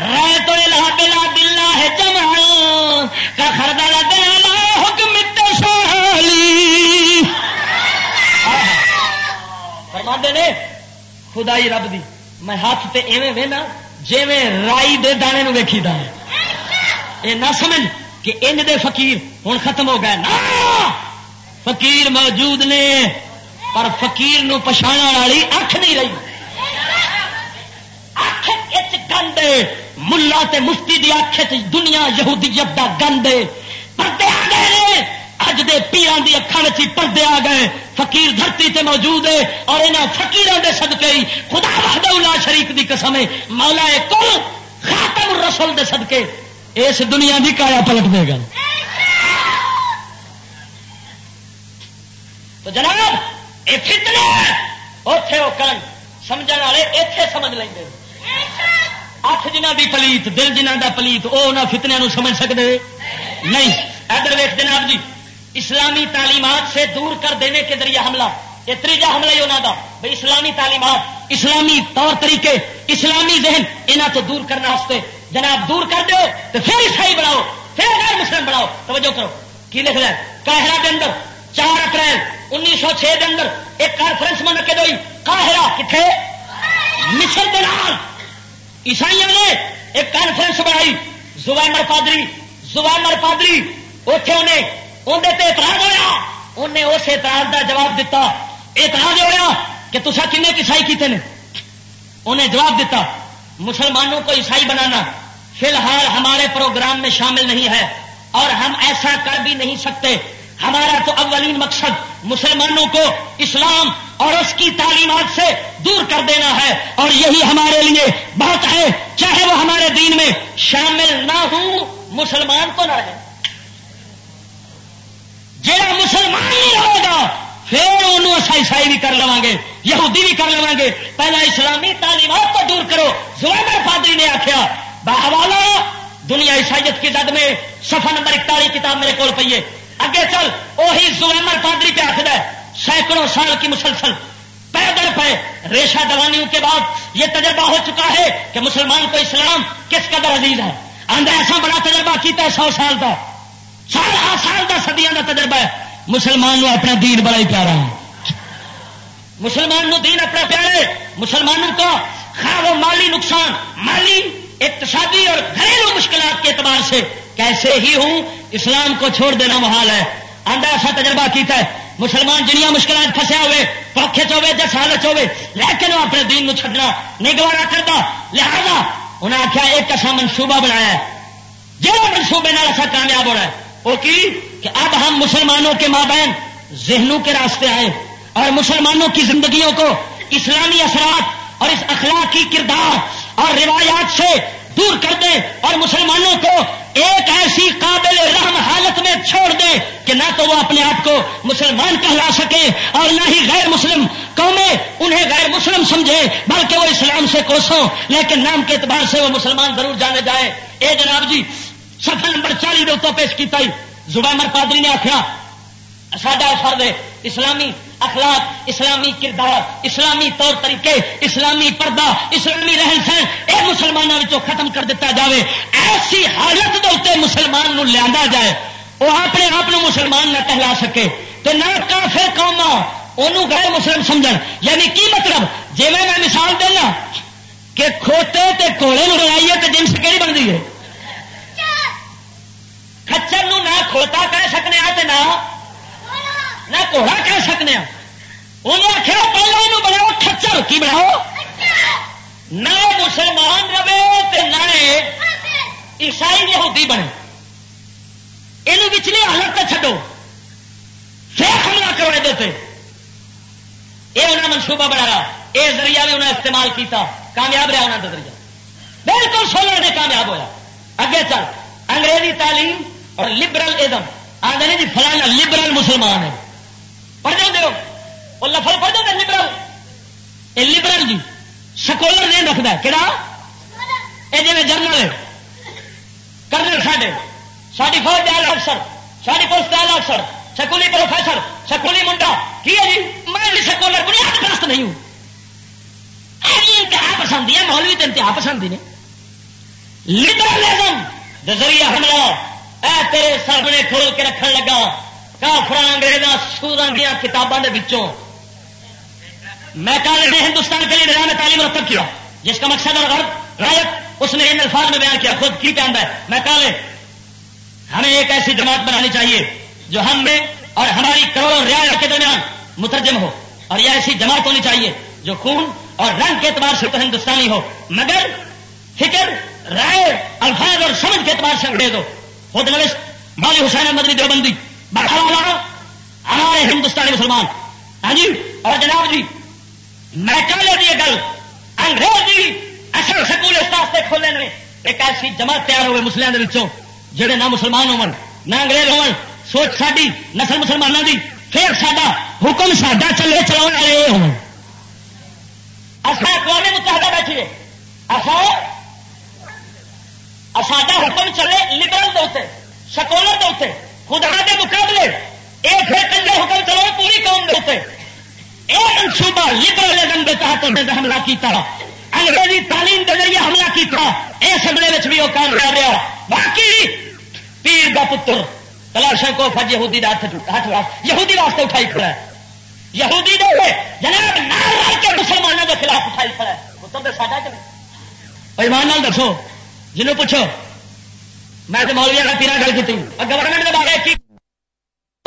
رائے تو لا بلا دلہ ہے جمع کا خردہ دلا حکم سالی فرما نے خدائی رب دی۔ میں ہاتھ تے ایویں وہنا جی رائی دے دانے نو ویکھی دا اے نہ سمجھ کہ ان دے فقیر ہوں ختم ہو گئے۔ نا فقیر موجود نے، پر فقیر نو پچھانا والی اکھ نہیں رہی۔ اکھ اچ گند ملا تے مفتی دی اکھ دنیا یہودیت دا گند پردے آ گئے اج دے پیران دی اکھان چ پردے آ گئے۔ فقیر دھرتی تے موجود ہے اور انہاں فقیران دے صدقے ہی خدا وحدہ لا شریک دی قسم ہے۔ مولا کل خاتم الرسول دے صدقے۔ اس دنیا کی کایا پلٹ دے گا۔ تو جناب یہ فتنے اتے وہ کر سمجھ والے اتے سمجھ لیں گے اکھ جنہ دی پلیت، دل جنہ دا پلیت وہ انہوں فتنیا سمجھ سکتے نہیں، ادھر ویخ جناب جی اسلامی تعلیمات سے دور کر دینے کے ذریعے حملہ۔ یہ تیجا حملہ ہی انہوں کا بھائی اسلامی تعلیمات، اسلامی طور طریقے، اسلامی ذہن انہوں تو دور کرنے جناب، دور کر دو تو پھر عیسائی بناؤ، پھر غیر مسلم بناؤ۔ توجہ کرو۔ کی لکھ رہا ہے؟ کاہرا کے اندر، چار اپریل انیس سو چھ کے اندر، ایک کانفرنس منعقد ہوئی۔ کاہرا کتنے مصر کے نام عیسائی نے ایک کانفرنس بنائی۔ زبیمر پادری زبیمر پادری اتنے انہیں اندر اعتراض ہوا انہیں اس اعتراض کا جواب دیتا اعتراض ہوا کہ تصا کن عیسائی کیتے ہیں انہیں جواب دیتا مسلمانوں کو عیسائی بنانا۔ فی الحال ہمارے پروگرام میں شامل نہیں ہے۔ اور ہم ایسا کر بھی نہیں سکتے۔ ہمارا تو اولین مقصد مسلمانوں کو اسلام اور اس کی تعلیمات سے دور کر دینا ہے۔ اور یہی ہمارے لیے بہت ہے، چاہے وہ ہمارے دین میں شامل نہ ہوں، مسلمان تو نہ رہے جہاں مسلمان نہیں رہے گا، پھر انہوں عیسائی بھی کر لوا گے، یہودی بھی کر لوا گے۔ پہلا اسلامی تعلیمات کو دور کرو۔ زبیر پادری نے آخیا بہوالا دنیا عیسائیت کی دد میں سفا نمبر اکتالیس کتاب میرے کو پیے اگے چل وہی زبیر پادری پہ آخر سینکڑوں سال کی مسلسل۔ پیدل پہ ریشا دوانیوں کے بعد یہ تجربہ ہو چکا ہے کہ مسلمان کو اسلام کس قدر عزیز ہے۔ اندر ایسا بڑا تجربہ کیتا ہے سو سال کا۔ سال سال کا سدیاں کا تجربہ ہے۔ مسلمان اپنا دین بڑا ہی پیارا ہے۔ مسلمان نو دین اپنا پیارے مسلمانوں کو خواہ وہ مالی نقصان، مالی اقتصادی اور گھریلو مشکلات کے اعتبار سے کیسے ہی ہوں، اسلام کو چھوڑ دینا محال ہے۔ آدھا ایسا تجربہ کیتا ہے۔ مسلمان جنیا مشکلات پھنسیا ہوئے، پوکھے چوے یا سالت ہوے لیکن وہ اپنے دین چھڈنا نہیں گوارا کرتا۔ لہذا انہیں آخیا ایک ایسا منصوبہ بنایا ہے۔ جہاں منصوبے ایسا کامیاب ہونا ہے وہ کی کہ اب ہم مسلمانوں کے مابین ذہنوں کے راستے آئے اور مسلمانوں کی زندگیوں کو اسلامی اثرات اور اس اخلاقی کردار اور روایات سے دور کر دیں اور مسلمانوں کو ایک ایسی قابل رحم حالت میں چھوڑ دے کہ نہ تو وہ اپنے آپ کو مسلمان کہلا سکے اور نہ ہی غیر مسلم قومیں انہیں غیر مسلم سمجھے، بلکہ وہ اسلام سے کوسوں، لیکن نام کے اعتبار سے وہ مسلمان ضرور جانے جائے۔ اے جناب جی سفر نمبر چالی دو پیش کیا زبامر پادری نے آخیا ساڈا فرد اسلامی اخلاق، اسلامی کردار، اسلامی طور طریقے، اسلامی پردہ، اسلامی رہن سہن یہ مسلمانوں ختم کر دیتا جاوے۔ ایسی حالت کے اتنے مسلمان لیا جائے وہ اپنے آپ مسلمان نہ کہلا سکے۔ تو نہ کافر قوما انہوں غیر مسلم سمجھ یعنی کی مطلب؟ جی میں مثال دینا کہ کھوتے تے کوڑے لڑائیے تو جنس کہڑی بنتی ہے؟ کھوتا کہہ سکنے نہ نہ گھوڑا کہہ سکنے انہیں آخیا پہلے یہ بناؤ کچر کی بناؤ نہ مسلمان رہے نہ عیسائی یہودی بنے یہ پچھلی حالت تو چڈو پھر حملہ کرو یہ انہیں منصوبہ بنایا یہ ذریعہ بھی انہیں استعمال کیتا کامیاب رہا انہوں کا ذریعہ بالکل سولر نے کامیاب ہوا اگے چل انگریزی تعلیم اور لبرل ادم آدھے جی فلانا لبرل جی مسلمان ہے پڑھ دے ہو؟ وہ لفل پڑھ دے لبرل یہ لبرل جی سکولر نہیں رکھتا کہڑا یہ جی جنرل ہے کرنل ساڈے۔ ساری فوج دال افسر ساری پولیس دال افسر، سکولی پروفیسر، سکولی منڈا۔ کی ہے جی؟ میں بھی سکولر بنیاد پرست نہیں ہوں۔ انتہا پسند ہے، مولوی تو انتہا پسند ہی نہیں لبرلزم ذریعہ حملہ۔ اے تیرے سامنے کھول کے رکھن لگا۔ کافر انگریزاں سورا دیا کتابوں کے بچوں میں کل ہندوستان کے لیے نظام تعلیم مرتب کیا؟ جس کا مقصد اور غرب رایت اس نے ان الفاظ میں بیان کیا، خود کی پہنتا ہے۔ میں کل ہمیں ایک ایسی جماعت بنانی چاہیے جو ہم میں اور ہماری کروڑوں رعایت کے درمیان مترجم ہو۔ اور یہ ایسی جماعت ہونی چاہیے جو خون اور رنگ کے اعتبار سے تو ہندوستانی ہو، مگر فکر، رائے، الفاظ اور سمجھ کے اعتبار سے انگریز ہو۔ خود نوش بالی حسین مدنی دیوبندی ہمارے ہندوستانی مسلمان۔ ہاں جی اور جناب جی میں چاہے یہ گل، انگریز جی اصل سکول اس واسطے کھولے نے، ایک ایسی جماعت تیار ہوئے مسلمان کے جڑے نہ مسلمان ہو نہ انگریز ہو سوچ ساری نسل مسلمانوں کی پھر سا حکم ساڈا چلے چلا والے ہو اقوام متحدہ بیٹھیے ساڈا حکم چلے لبرل دے سکولر دے خدا کے مقابلے۔ یہ پھر کنجر حکم چلے پوری قوم دے یہ منصوبہ لبرلزم کے تحت حملہ کیا انگریزی تعلیم کے ذریعے حملہ کیا اس حملے میں بھی وہ کام کر رہا باقی پیر کا پتر کلاشن کو فج یہودی ہاتھ ہاتھ یہودی واسطے اٹھائی کھڑا ہے۔ یہودی دے جناب نال کے مسلمانوں کے خلاف اٹھائی کھڑا ہے۔ پتر تو ساڈا کہ ایمان نال دسو جنوں پوچھو میں تو مولویا کا پیرا گل کی گورنمنٹ کے بارے کی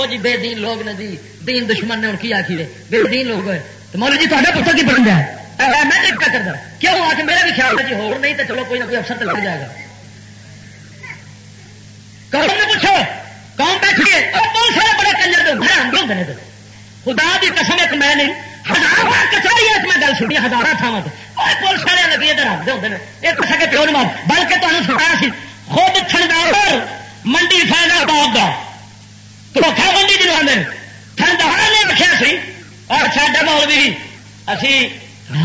جی بے دین لوگ نے جی دین دشمن نے ان کی آخی بے دین لوگ ہوئے۔ تو مولو جی تا پتر کی بن ہے۔ میں چکا کرتا کیوں؟ آ کے میرا بھی خیال ہے جی ہو نہیں تو چلو، کوئی نہ کوئی افسر تو لگ جائے گا۔ کون نے پوچھو کون بیٹھیے بہت سارے بڑے کنجر دے، میں ہوتے ہیں خدا کی قسم، ایک میں نہیں ہزار کچہری ہے میں گل سنی ہزار تھاواں پولیس والے نبی ادھر آتے ہوتے ہیں ایک سکے پیو نے مار، بلکہ تمہیں سنایا سی۔ خود تھندار منڈی فیض آباد کا دھوکھا منڈی جنوب آدھے تھندار نے رکھا سی۔ اور ساڈا مول بھی اسی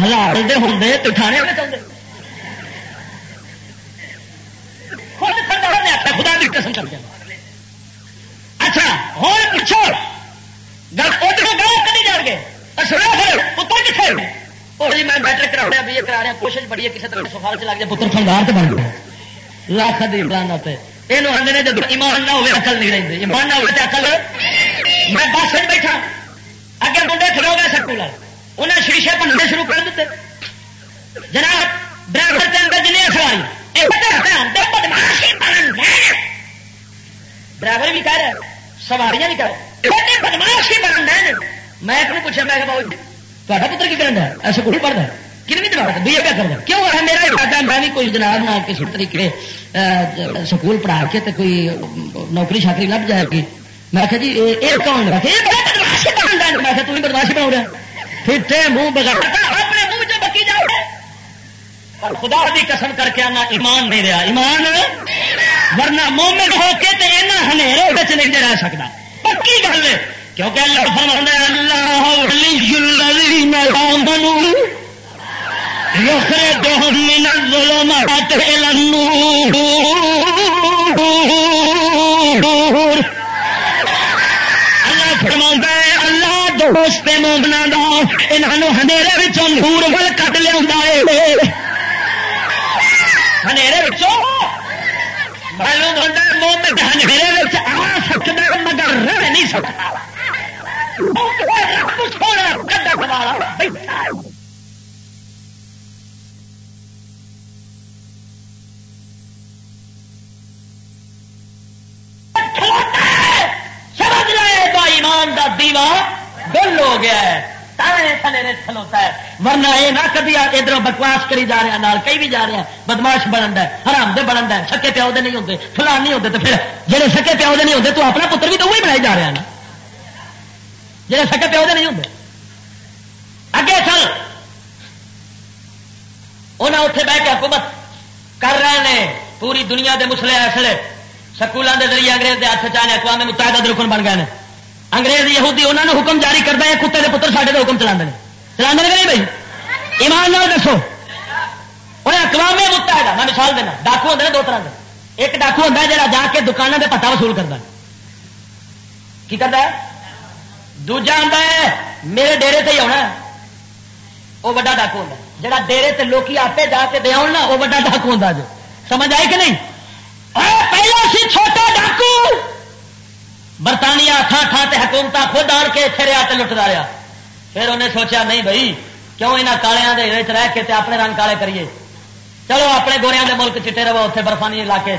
ہزار دے ہوں تو تھانے والے چاہتے خود تھندار نے آخر خدا کی قسم کر دیا اچھا ہوں پوچھو۔ گل ادھر گل کدی جان گے؟ سنا پھر، پتر کتنے اور جی میں میٹرک کرا رہا بھی کرا رہا کوشش بڑی ہے کسی طرح سفال چ لگ جائے پتر تھندار تو بن گیا۔ لاکھ دی پلانا پہ یہ آدھے جب ایمان نہ ہوئے اکل نہیں رہتے ایمان نہ ہوئے اکل میں بس بیٹھا۔ اگر منڈے کھلو گئے سکول انہیں شیشے بننے شروع کر دیتے۔ جناب، ڈرائیور کے اندر جنہیں سواری ڈرائیور بھی کہہ رہے سواریاں بھی کہہ رہے بدماش ہی بن رہے میں ایک پوچھا، میں تا جی، پتر کی کرنا ایسے کچھ پڑھتا ہے کنویں دماغ بی اے پہ کرنا؟ کیوں ہے میرا ارادہ میں بھی کوئی جناب نہ کسی طریقے سکول پڑھا کے کوئی نوکری شاکری لب جائے گی میں کہ جی یہ کون بنا رہا؟ پھر منہ بگا اپنے منہ چ بکی اور خدا کی قسم کر کے آنا ایمان نہیں رہا۔ ایمان؟ ورنہ مومن ہو کے تو یہاں ہنیرے نہیں رہ سکتا۔ پکی گل ہے۔ کیونکہ اللہ فرمانا اللہ ولی الذین آمنوا۔ یخرجهم من الظلمات الى النور اللہ فرماتا ہے، اللہ دوست مومنا دا انہوں ہنیرے نور ول کٹ لیا ہنیرے معلوم ہوتا ہے، مومن ہنیرے آ سکتا مگر رہ نہیں سکتا کھلوتا ہے سمجھ لے با ایمان کا دیوا گل ہو گیا ہے تھلے کھلوتا ہے ورنہ یہ نہ کبھی ادھر بکواس کری جا رہا نال کئی بھی جا رہے ہیں بدماش بنتا ہے حرام دے بنتا ہے سکے پیو دے نہیں ہوتے فلان نہیں ہوتے تو پھر جہے سکے پیو دے نہیں ہوتے تو اپنا پتر بھی تو وہی بنائی جا رہا نا جہے سکے پیو دے نہیں ہوتے اگے چل انہیں اتے بہ کے حکومت کر رہے ہیں پوری دنیا دے مسلے ایسے سکولوں کے ذریعے انگریز کے ہاتھ چاہے اقوام متحدہ رکن بن گئے انگریز یہودی انہوں نے حکم جاری کرتا ہے کتے کے پتر سارے حکم چلا چلا نہیں بھائی؟ ایمان نال دسو۔ انہیں اقوام متحدہ، میں مثال دینا، ڈاکو ہوتے ہیں دو طرح کے ایک ڈاکو ہوتا ہے جا جا کے دکانوں کے پتا وصول کرتا کی کرتا ہے؟ دوجا آتا ہے، میرے ڈیرے سے ہی آنا وہ وا ڈاکو ہوتا ہے۔ جہاں ڈیرے سے لوگ آپ جا کے دے آؤ نا وہ وا ڈاکو ہوتا جو۔ سمجھ آئی کہ نہیں؟ پہلے سی چھوٹا ڈاکو! برطانیہ تھا تھا تے حکومت خود آن کے اتنے رہا لٹتا رہا پھر انہیں سوچا نہیں بھائی، کیوں یہاں کالیا کے رہ کے تے اپنے رنگ کالے کریے؟ چلو اپنے گوریاں دے ملک چٹے رہو اتنے برفانی علاقے۔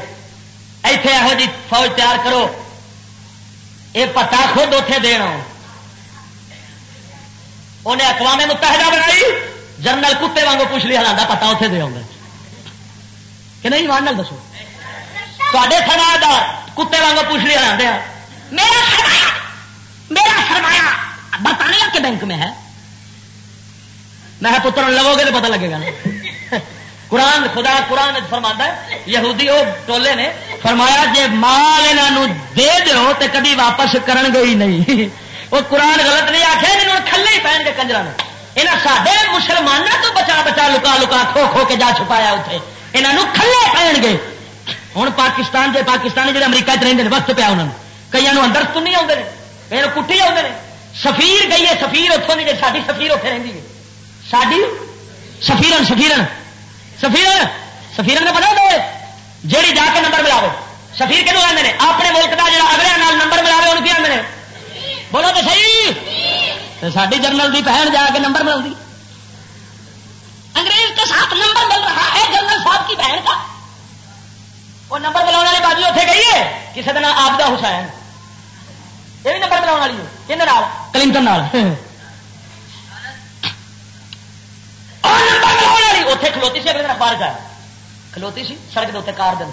ایتھے یہو جی فوج تیار کرو۔ یہ پتا خود اتے دینا انہیں اقوام متحدہ بنائی۔ جنرل کتے وانگو پوچھ لیا ہلانا پتا اتنے دے آؤں کہ نہیں مان دسو۔ تے سرمایہ کتے وانگو پوچھ لیا ہلانا میرا سرمایہ میرا سرمایہ۔ برطانیہ کے بینک میں ہے۔ میں پتر لگو گے تو پتا لگے گا۔ قرآن خدا قرآن فرما یہودی وہ ٹولے نے فرمایا جی مال یہاں دے دو تو کدی واپس کرن گے ہی نہیں۔ وہ قرآن غلط نہیں آخیا جنہوں کھلے ہی پہن گے کنجر یہاں سارے مسلمانوں تو بچا بچا لکا لکا کھو کھو کے جا چھپایا اتنے یہاں کھلے پہن گے۔ ہوں پاکستان جی پاکستانی جی امریکہ چ رہتے ہیں وقت پیا انہوں نے کئی اندر تو نہیں آتے کئی کٹی آتے ہیں سفیر گئی ہے، سفیر اتوں کی ساری سفیر اتنے رہی ہے۔ ساری سفیرن سفیرن سفیر سفیر نے پتا دے۔ جیڑی جا کے نمبر ملاو سفیر کہوں آتے ہیں اپنے ملک کا جڑا اگلے نال نمبر ملاو ان کی آدھے بولو تو صحیح؟ ساری جنرل کی بہن جا کے نمبر ملا انگریز کے ساتھ نمبر مل رہا ہے، جنرل صاحب کی بہن کا۔ وہ نمبر ملا والی بازی اتنے گئی ہے؟ کسی دن آپ کا حسین۔ یہ بھی نمبر ملا والی ہے۔ کلنٹن اتنے کھلوتی سی، اگلے دن باہر جایا کھلوتی سی، سڑک کے اتنے کار دن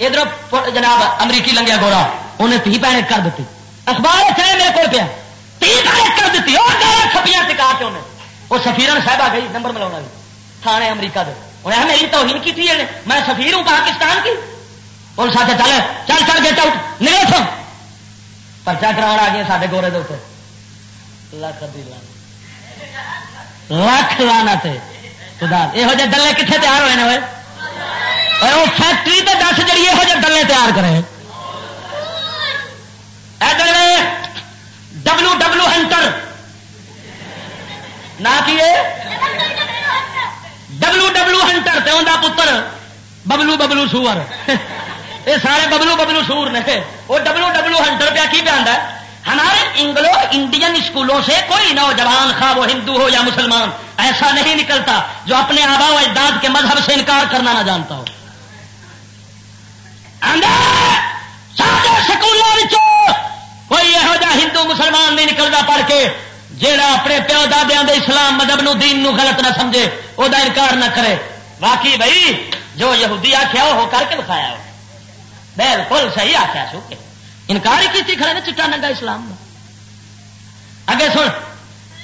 ادھر جناب امریکی لنگیا گوڑا انہیں تی پینے کر دیتی۔ اخبار چاہے میرے کو پیا۔ تی پینے کر دیتی، اور چھپیاں ٹکا کے انہیں وہ سفیرن صاحب آ گئی، نمبر ملا تھانے امریکہ دے۔ انہیں میری توہین کی تھی میں سفیر ہوں، پاکستان کی۔ اور ساتھ چل چل چل گیٹ آؤٹ نہیں سو پرچا کرا آ گیا سارے گورے دے لاکھ لاکھ لانا خدا یہو جہ ڈلے کتنے تیار ہوئے ہیں وہ فیکٹری تو دس جی یہو جہ ڈلے تیار کرے۔ ڈبلو ڈبلو ہنٹر نہ کیے ڈبلو ڈبلو ہنٹر تو ان پتر۔ ببلو ببلو سور۔ یہ سارے ببلو ببلو سور نے وہ ڈبلو ڈبلو ہنٹر پہ کی پہ ہے؟ ہمارے انگلو انڈین اسکولوں سے کوئی نوجوان خواہ وہ ہندو ہو یا مسلمان، ایسا نہیں نکلتا جو اپنے آبا و اجداد کے مذہب سے انکار کرنا نہ جانتا ہو۔ سارے سکولوں کوئی یہو جہ ہندو مسلمان نہیں نکلتا پڑھ کے جہاں اپنے پیو دادیا اسلام مذہب نو دین نو غلط نہ سمجھے وہ انکار نہ کرے۔ باقی بھائی، جو یہودی آخیا وہ کر کے دکھایا بالکل صحیح آخیا سو کے انکار ہی کی کھڑے نے چٹا نگا اسلام کا اگے سن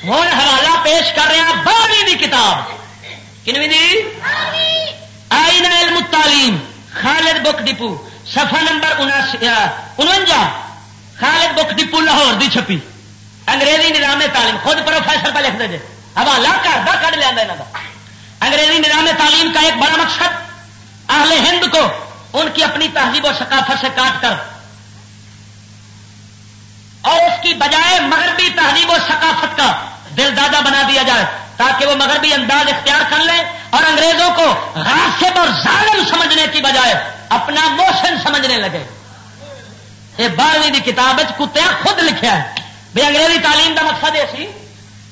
ہوں حوالہ پیش کر رہے ہیں بارہویں دی کتاب۔ کنویں آئین علم تعلیم خالد بک ڈپو سفا نمبر انجا خالد بک ڈپو، لاہور دی چھپی۔ انگریزی نظام تعلیم، خود پروفیسر پہ لکھ دے حوالہ گھر کا کھ لیا انگریزی نظام تعلیم کا ایک بڑا مقصد، اہل ہند کو ان کی اپنی تہذیب و ثقافت سے کاٹ کر اور اس کی بجائے مغربی تہذیب و ثقافت کا دل دادا بنا دیا جائے تاکہ وہ مغربی انداز اختیار کر لیں اور انگریزوں کو غاصب اور ظالم سمجھنے کی بجائے اپنا موشن سمجھنے لگے۔ یہ بارہویں کی کتاب کتیا خود لکھا ہے بھائی انگریزی تعلیم کا مقصد یہ سی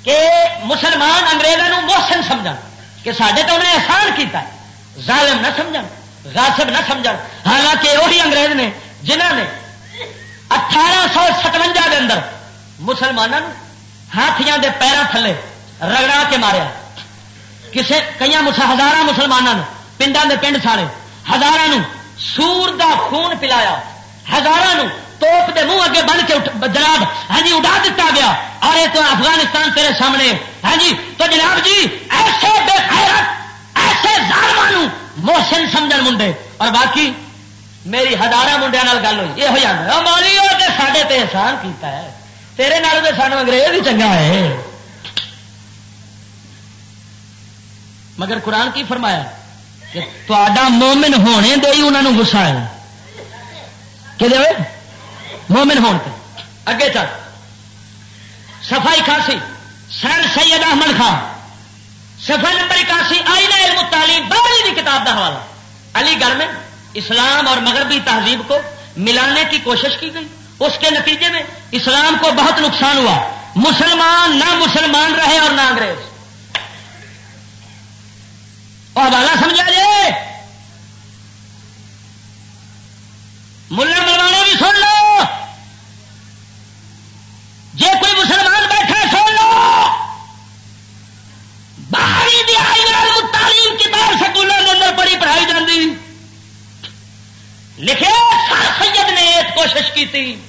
کہ مسلمان انگریزوں موشن سمجھ کہ سڈے تو انہیں احسان کیتا ہے، ظالم نہ سمجھ غاصب نہ سمجھ حالانکہ وہی انگریز نے جنہوں نے اٹھارہ سو ستوجا کے اندر مسلمانوں ہاتھیاں دے پیروں تھلے رگڑا کے ماریا۔ کسے کئی ہزار مسلمانوں پنڈا دے پنڈ سارے ہزار سور دا خون پلایا۔ ہزاروں توپ دے منہ اگے بن کے جناب ہاں جی اڈا دیتا گیا۔ اور یہ تو افغانستان تیرے سامنے ہاں جی تو جناب جی ایسے بے خیرت ایسے ظالمان محسن سمجھ منڈے اور باقی میری ہزار منڈیا گل ہوئی یہ ہو جاتا مالی سڈے تے احسان کیتا ہے۔ تیرے نال تو سانو انگریز ہی چنگا ہے۔ مگر قرآن کی فرمایا کہ تا مومن ہونے دے ہی انہوں گسا ہے۔ کہ مومن ہون اگے چل۔ صفائی کھاسی۔ سر سید احمد خان۔ سفا نمبر اکاسی آئی نا علم تعلیم بڑی کی کتاب کا حوالہ۔ علی گڑھ میں اسلام اور مغربی تہذیب کو ملانے کی کوشش کی گئی۔ اس کے نتیجے میں اسلام کو بہت نقصان ہوا۔ مسلمان نہ مسلمان رہے اور نہ انگریز۔ اور حوالہ سمجھا جائے۔ ملا ملوانے بھی سن لو۔ جی کوئی کی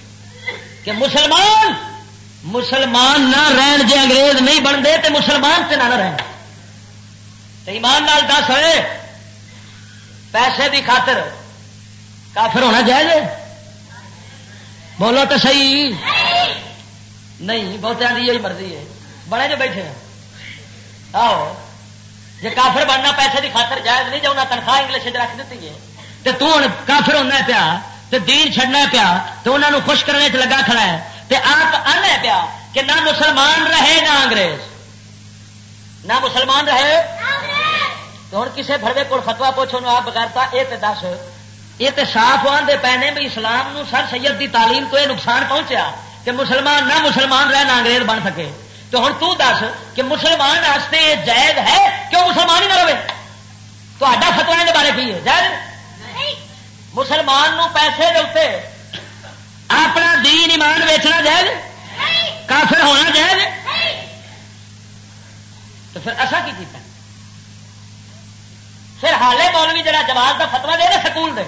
کہ مسلمان مسلمان نہ رہن جے انگریز نہیں بنتے تو مسلمان سے نہ رہن. ایمان نال دس ہوئے، پیسے دی خاطر کافر ہونا جائے بولو تو صحیح. نہیں بہت یہی مرضی ہے۔ بڑے جو بیٹھے ہیں۔ آؤ جی کافر بننا پیسے دی خاطر جائز نہیں جو انہیں تنخواہ انگلش رکھ دیتی ہے تو تم کافر ہونا پیا۔ تو دین چڑنا پیا تو انہوں خوش کرنے چ لگا کھڑا ہے تو آپ آنا پیا کہ نہ مسلمان رہے نہ انگریز۔ نہ مسلمان رہے۔ تو ہوں کسی بڑے کو فتوا پوچھو آپ بغیرتا یہ تو دس۔ یہ تو صاف آدھے پینے بھی اسلام نو سر سید دی تعلیم تو یہ نقصان پہنچیا کہ مسلمان نہ مسلمان رہے نہ انگریز بن سکے۔ تو ہوں تو دس کہ مسلمان واسطے یہ جائز ہے کیوں مسلمان ہی نہ رہے؟ تو فتوا کے بارے کی ہے؟ جائز مسلمان نو پیسے دے اپنا دین ایمان ویچنا جائز؟ کافر ہونا جائز؟ تو پھر ایسا کی کیتا؟ پھر حالے مولوی جڑا جواب کا فتوا دے رہے سکول دے،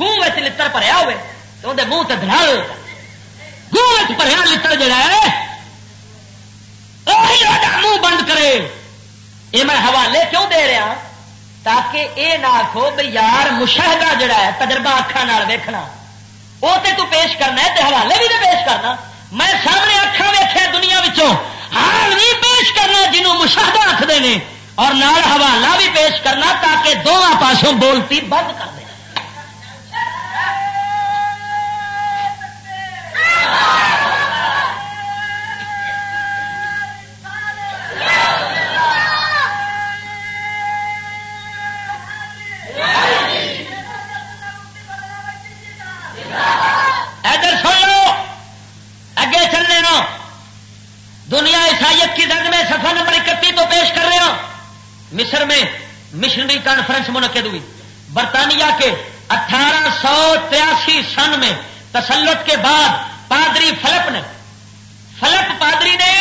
گوں لڑ پڑیا ہوئے، تو اندر منہ تلا ہوئے۔ گوں پڑیا لڑ جڑا ہے منہ بند کرے۔ یہ میں حوالے کیوں دے رہا؟ تاکہ یہ نہ آخو بھائی یار مشاہدہ جڑا ہے، تجربہ اکھان ویکھنا۔ وہ تے تو پیش کرنا ہے، تے حوالے بھی تو پیش کرنا۔ میں سامنے اکھان ویخیا دنیا حال بھی پیش کرنا جنہوں مشاہدہ آخر نے، اور نال حوالہ بھی پیش کرنا تاکہ دونوں پاسوں بولتی بند کر دیں مصر میں مشنری کانفرنس منعقد ہوئی۔ برطانیہ کے اٹھارہ سو تراسی سن میں تسلط کے بعد پادری فلپ نے، فلپ پادری نے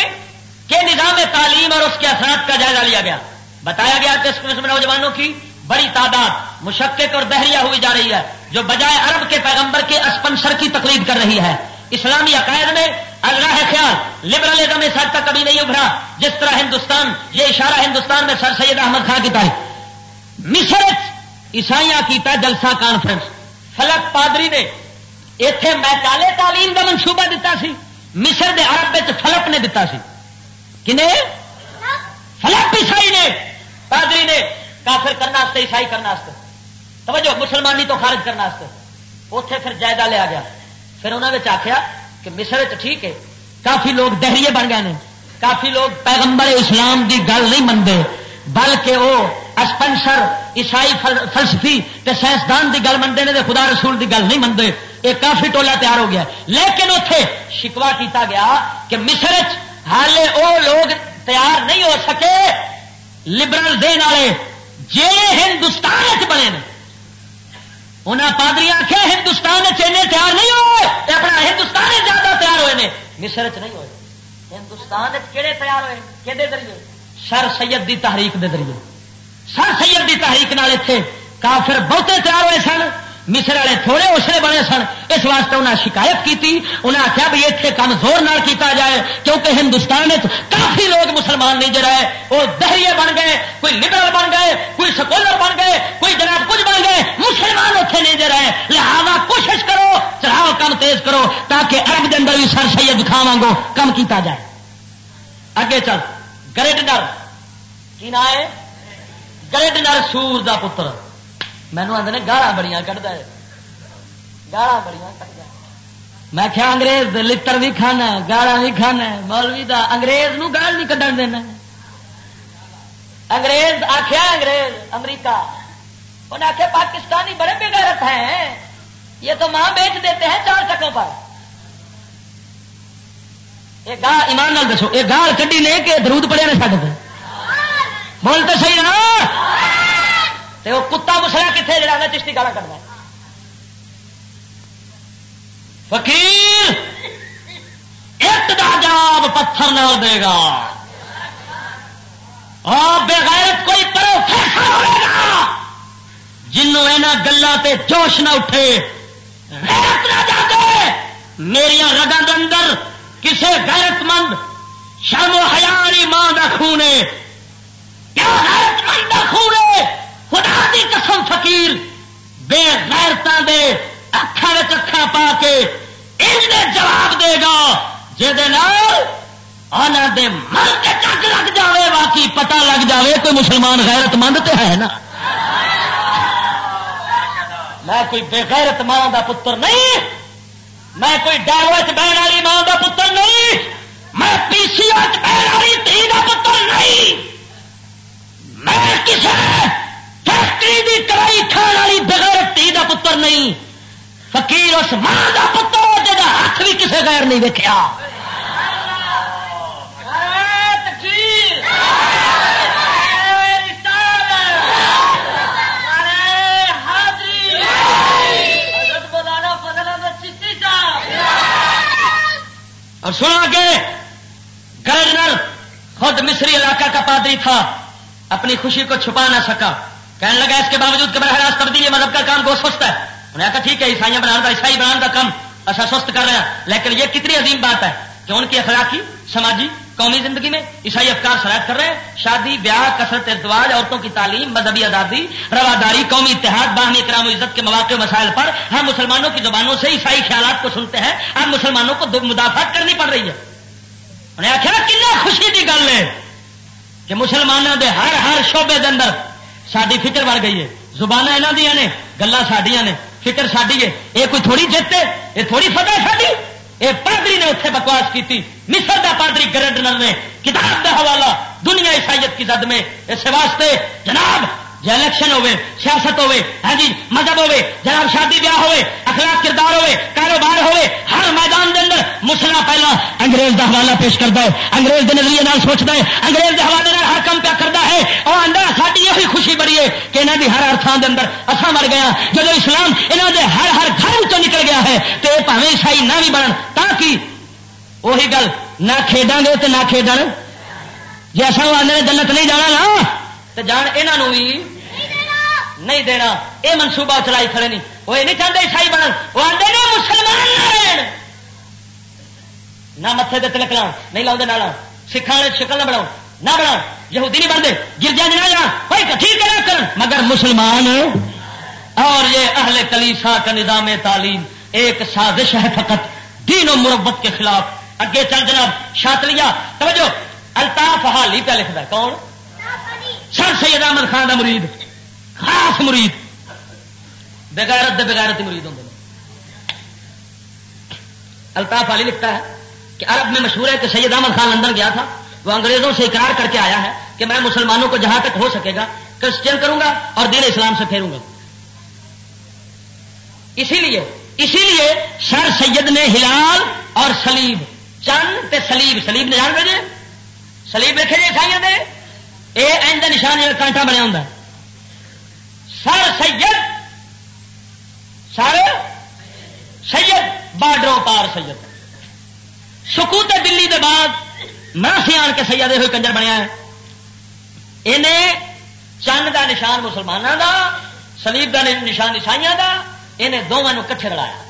کہ نظام تعلیم اور اس کے اثرات کا جائزہ لیا گیا۔ بتایا گیا کہ اس قسم نوجوانوں کی بڑی تعداد مشقق اور دہریہ ہوئی جا رہی ہے، جو بجائے عرب کے پیغمبر کے اسپنسر کی تقلید کر رہی ہے۔ اسلامی عقائد میں اللہ خیال لبرلزم اس حد تک کبھی نہیں ابھرا۔ جس طرح ہندوستان، یہ اشارہ ہندوستان میں سر سید احمد خان کی تاریخ مصر عیسائیاں کیتا جلسہ کانفرنس فلک پادری نے اتے میکالے تعلیم کا منصوبہ دتا سی۔ مصر دے عرب فلپ نے دتا سی۔ کنے؟ فلپ عیسائی نے، پادری نے۔ کافر کرنا عیسائی کرنا توجہ، مسلمانی تو خارج کرنا اتے پھر جائزہ لیا گیا۔ پھر انہوں نے آخیا کہ مصر ٹھیک ہے۔ کافی لوگ دہریے بن گئے کافی لوگ پیغمبر اسلام دی گل نہیں منتے۔ بلکہ وہ اسپنسر، عیسائی فلسفی سائنسدان کی گل منتے ہیں خدا رسول کی گل نہیں منتے۔ یہ کافی ٹولا تیار ہو گیا۔ لیکن اتے شکوا کیتا گیا کہ مصر حالے وہ لوگ تیار نہیں ہو سکے۔ لبرل دن والے جی ہندوستان بنے انہیں پادری آخیا ہندوستان چینے تیار نہیں ہوئے؟ اپنا ہندوستان زیادہ تیار ہوئے مصر چ نہیں ہوئے۔ ہندوستان کہڑے تیار ہوئے؟ کہ ذریعے؟ سر سید دی تحریک دے ذریعے۔ سر سید دی تحریک نال اتنے کافر بہتے تیار ہوئے سن۔ مصر والے تھوڑے اسرے بنے سن۔ اس واسطے انہیں شکایت کی انہیں آخیا بھی اتنے کام زور نہ کیتا جائے، کیونکہ ہندوستان کافی لوگ مسلمان نہیں جڑا ہے وہ دہریے بن گئے، کوئی لبرل بن گئے، کوئی سکولر بن گئے، کوئی جناب کچھ بن گئے۔ مسلمان اتنے نہیں جڑا ہے کوشش کرو، چڑھاؤ کم تیز کرو، تاکہ ارب کے اندر بھی سر سید کھاوا گو کم کیتا جائے۔ اگے چل۔ گریڈنر کی نا ہے؟ گریڈنر سور دا پتر۔ مینو آدھے گالا بڑی کٹتا ہے۔ گالا بڑی کٹتا میں کیا انگریز لڑ بھی کھانا گالا بھی کھانا مولوی دا انگریز نو گال نہیں کھڈن دینا انگریز آخیا انگریز امریکہ انہیں آخیا پاکستانی بڑے بےغیرت ہیں۔ یہ تو ماں بیچ دیتے ہیں چار چکوں پر۔ یہ گال ایمان نال دسو، یہ گال کڈی نے کہ درود پڑیا نے سڈ بولتے صحیح نا تے وہ کتا مسلا کتنے جڑا چشتی گالا کرنا فقیر ایک دا جواب پتھر نہ دے گا۔ اور بغیرت کوئی پروفیسر ہوئے گا جنوں یہاں گلوں تے جوش نہ اٹھے۔ غیرت نہ جاتے۔ میری رگوں کے اندر کسے غیرت مند، شرم و حیالی ماں کا خون ہے۔ کیا غیرت مند کا خون ہے؟ خدا دی قسم فقیر، بے غیرتاں دے اکھا اکھا پا کے ان دے جواب دے گا دے من کے چک لگ جاوے باقی پتہ لگ جاوے کوئی مسلمان غیرت مند تو ہے نا۔ میں کوئی بے غیرت ماں دا پتر نہیں، میں کوئی ڈاوت بہن والی ماں دا پتر نہیں، میں پی سی بہن والی تھی دا پتر نہیں۔ میں کسی فیکٹری دی کرائی کھان والی بغیر ٹی کا پتر نہیں۔ فقیر اس ماں کا پتر جا ہاتھ بھی کسی غیر نہیں دیکھا اور سنا کے گورنر خود مصری علاقہ کا پادری تھا۔ اپنی خوشی کو چھپا نہ سکا۔ کہنے لگا اس کے باوجود کہ براہ راست تبدیلی مذہب کا کام بہت سست ہے۔ انہوں نے کہا ٹھیک ہے عیسائی بنانے کا، عیسائی بنانے کا کام ایسا سست کر رہے ہیں۔ لیکن یہ کتنی عظیم بات ہے کہ ان کی اخلاقی، سماجی، قومی زندگی میں عیسائی افکار شرائط کر رہے ہیں۔ شادی، بیاہ، کثرت ارتواج عورتوں کی تعلیم، مذہبی آزادی، رواداری، قومی اتحاد، باہمی اکرام و عزت کے مواقع مسائل پر ہم مسلمانوں کی زبانوں سے عیسائی خیالات کو سنتے ہیں۔ اب مسلمانوں کو مدافعت کرنی پڑ رہی ہے۔ انہیں آخر کتنا خوشی کی گل ہے کہ مسلمانوں کے ہر ہر شعبے کے اندر ساری فکر بڑھ گئی ہے۔ زبان یہاں دیا نے گلا سڈیا نے۔ فکر ساری ہے۔ یہ کوئی تھوڑی جیت ہے؟ یہ تھوڑی فتح ساری یہ پادری نے اتنے بکواس کی مصر کا پادری گرڈنر نے، کتاب کا حوالہ، دنیا عیسائیت کی زد میں۔ اس واسطے جناب جی الیکشن ہوے سیاست ہوے ہاں جی مذہب ہوے جناب شادی بیاہ ہوے اخلاق کردار ہوے کاروبار ہوے ہر میدان دے اندر مسلا پہلا انگریز دا حوالہ پیش کرتا ہے، انگریز دے نظریے نال سوچتا ہے، انگریز دے حوالے نال ہر کام پیا کرتا ہے اور اندر ساری یہ خوشی بڑی ہے کہ انہوں دی ہر ہر تھان دے اندر اصا مر گیا ہاں، جب اسلام انہوں دے ہر ہر گھر چ نکل گیا ہے تو یہ پاوے عیسائی نہ بھی بنن تاکہ وہی گل، نہ کھیڈاں گے تو نہ کھیڈن؟ جی اصل آدھے جنت نہیں جانا نا تو جان یہاں بھی نہیں دینا۔ یہ منصوبہ چلائی کھڑے نہیں وہ یہ نہیں چاہتے عیسائی بنن۔ وہ آتے ہیں مسلمان نہ متے دے تلک لاؤ نہیں لاؤ نہ سکھا شکل نہ بناؤ، نہ بنا یہودی نہیں بنتے گرجا جنا جا کوئی ٹھیک ہے کر مگر مسلمان اور یہ اہل کلیسا کا نظام تعلیم ایک سازش ہے فقط۔ دین و مربت کے خلاف۔ اگے چل جناب شاطلیا توجہ، الطاف حالی پہ لکھتا کون؟ سید احمد خان کا مرید، خاص مرید۔ بغیرت دے بغیرت مرید ہوں الطاف علی لکھتا ہے کہ عرب میں مشہور ہے کہ سید احمد خان لندن گیا تھا۔ وہ انگریزوں سے اقرار کر کے آیا ہے کہ میں مسلمانوں کو جہاں تک ہو سکے گا کرسچن کروں گا اور دین اسلام سے پھیروں گا۔ اسی لیے اسی لیے سر سید نے ہلال اور سلیب چند تے سلیب سلیب نے جان گے سلیب دیکھے جی عیسائی دے؟ یہ این نشان جو کانٹا بنیا ہوں سر سید سر سید، بارڈروں پار سید۔ سکوت دلی دے بعد مراسی آن کے سیا دے ہوئے کنجر بنیا ہے۔ انہیں چند کا نشان مسلمانوں کا سلیب کا نشان عیسائی کا انہیں دونوں کٹھے رلایا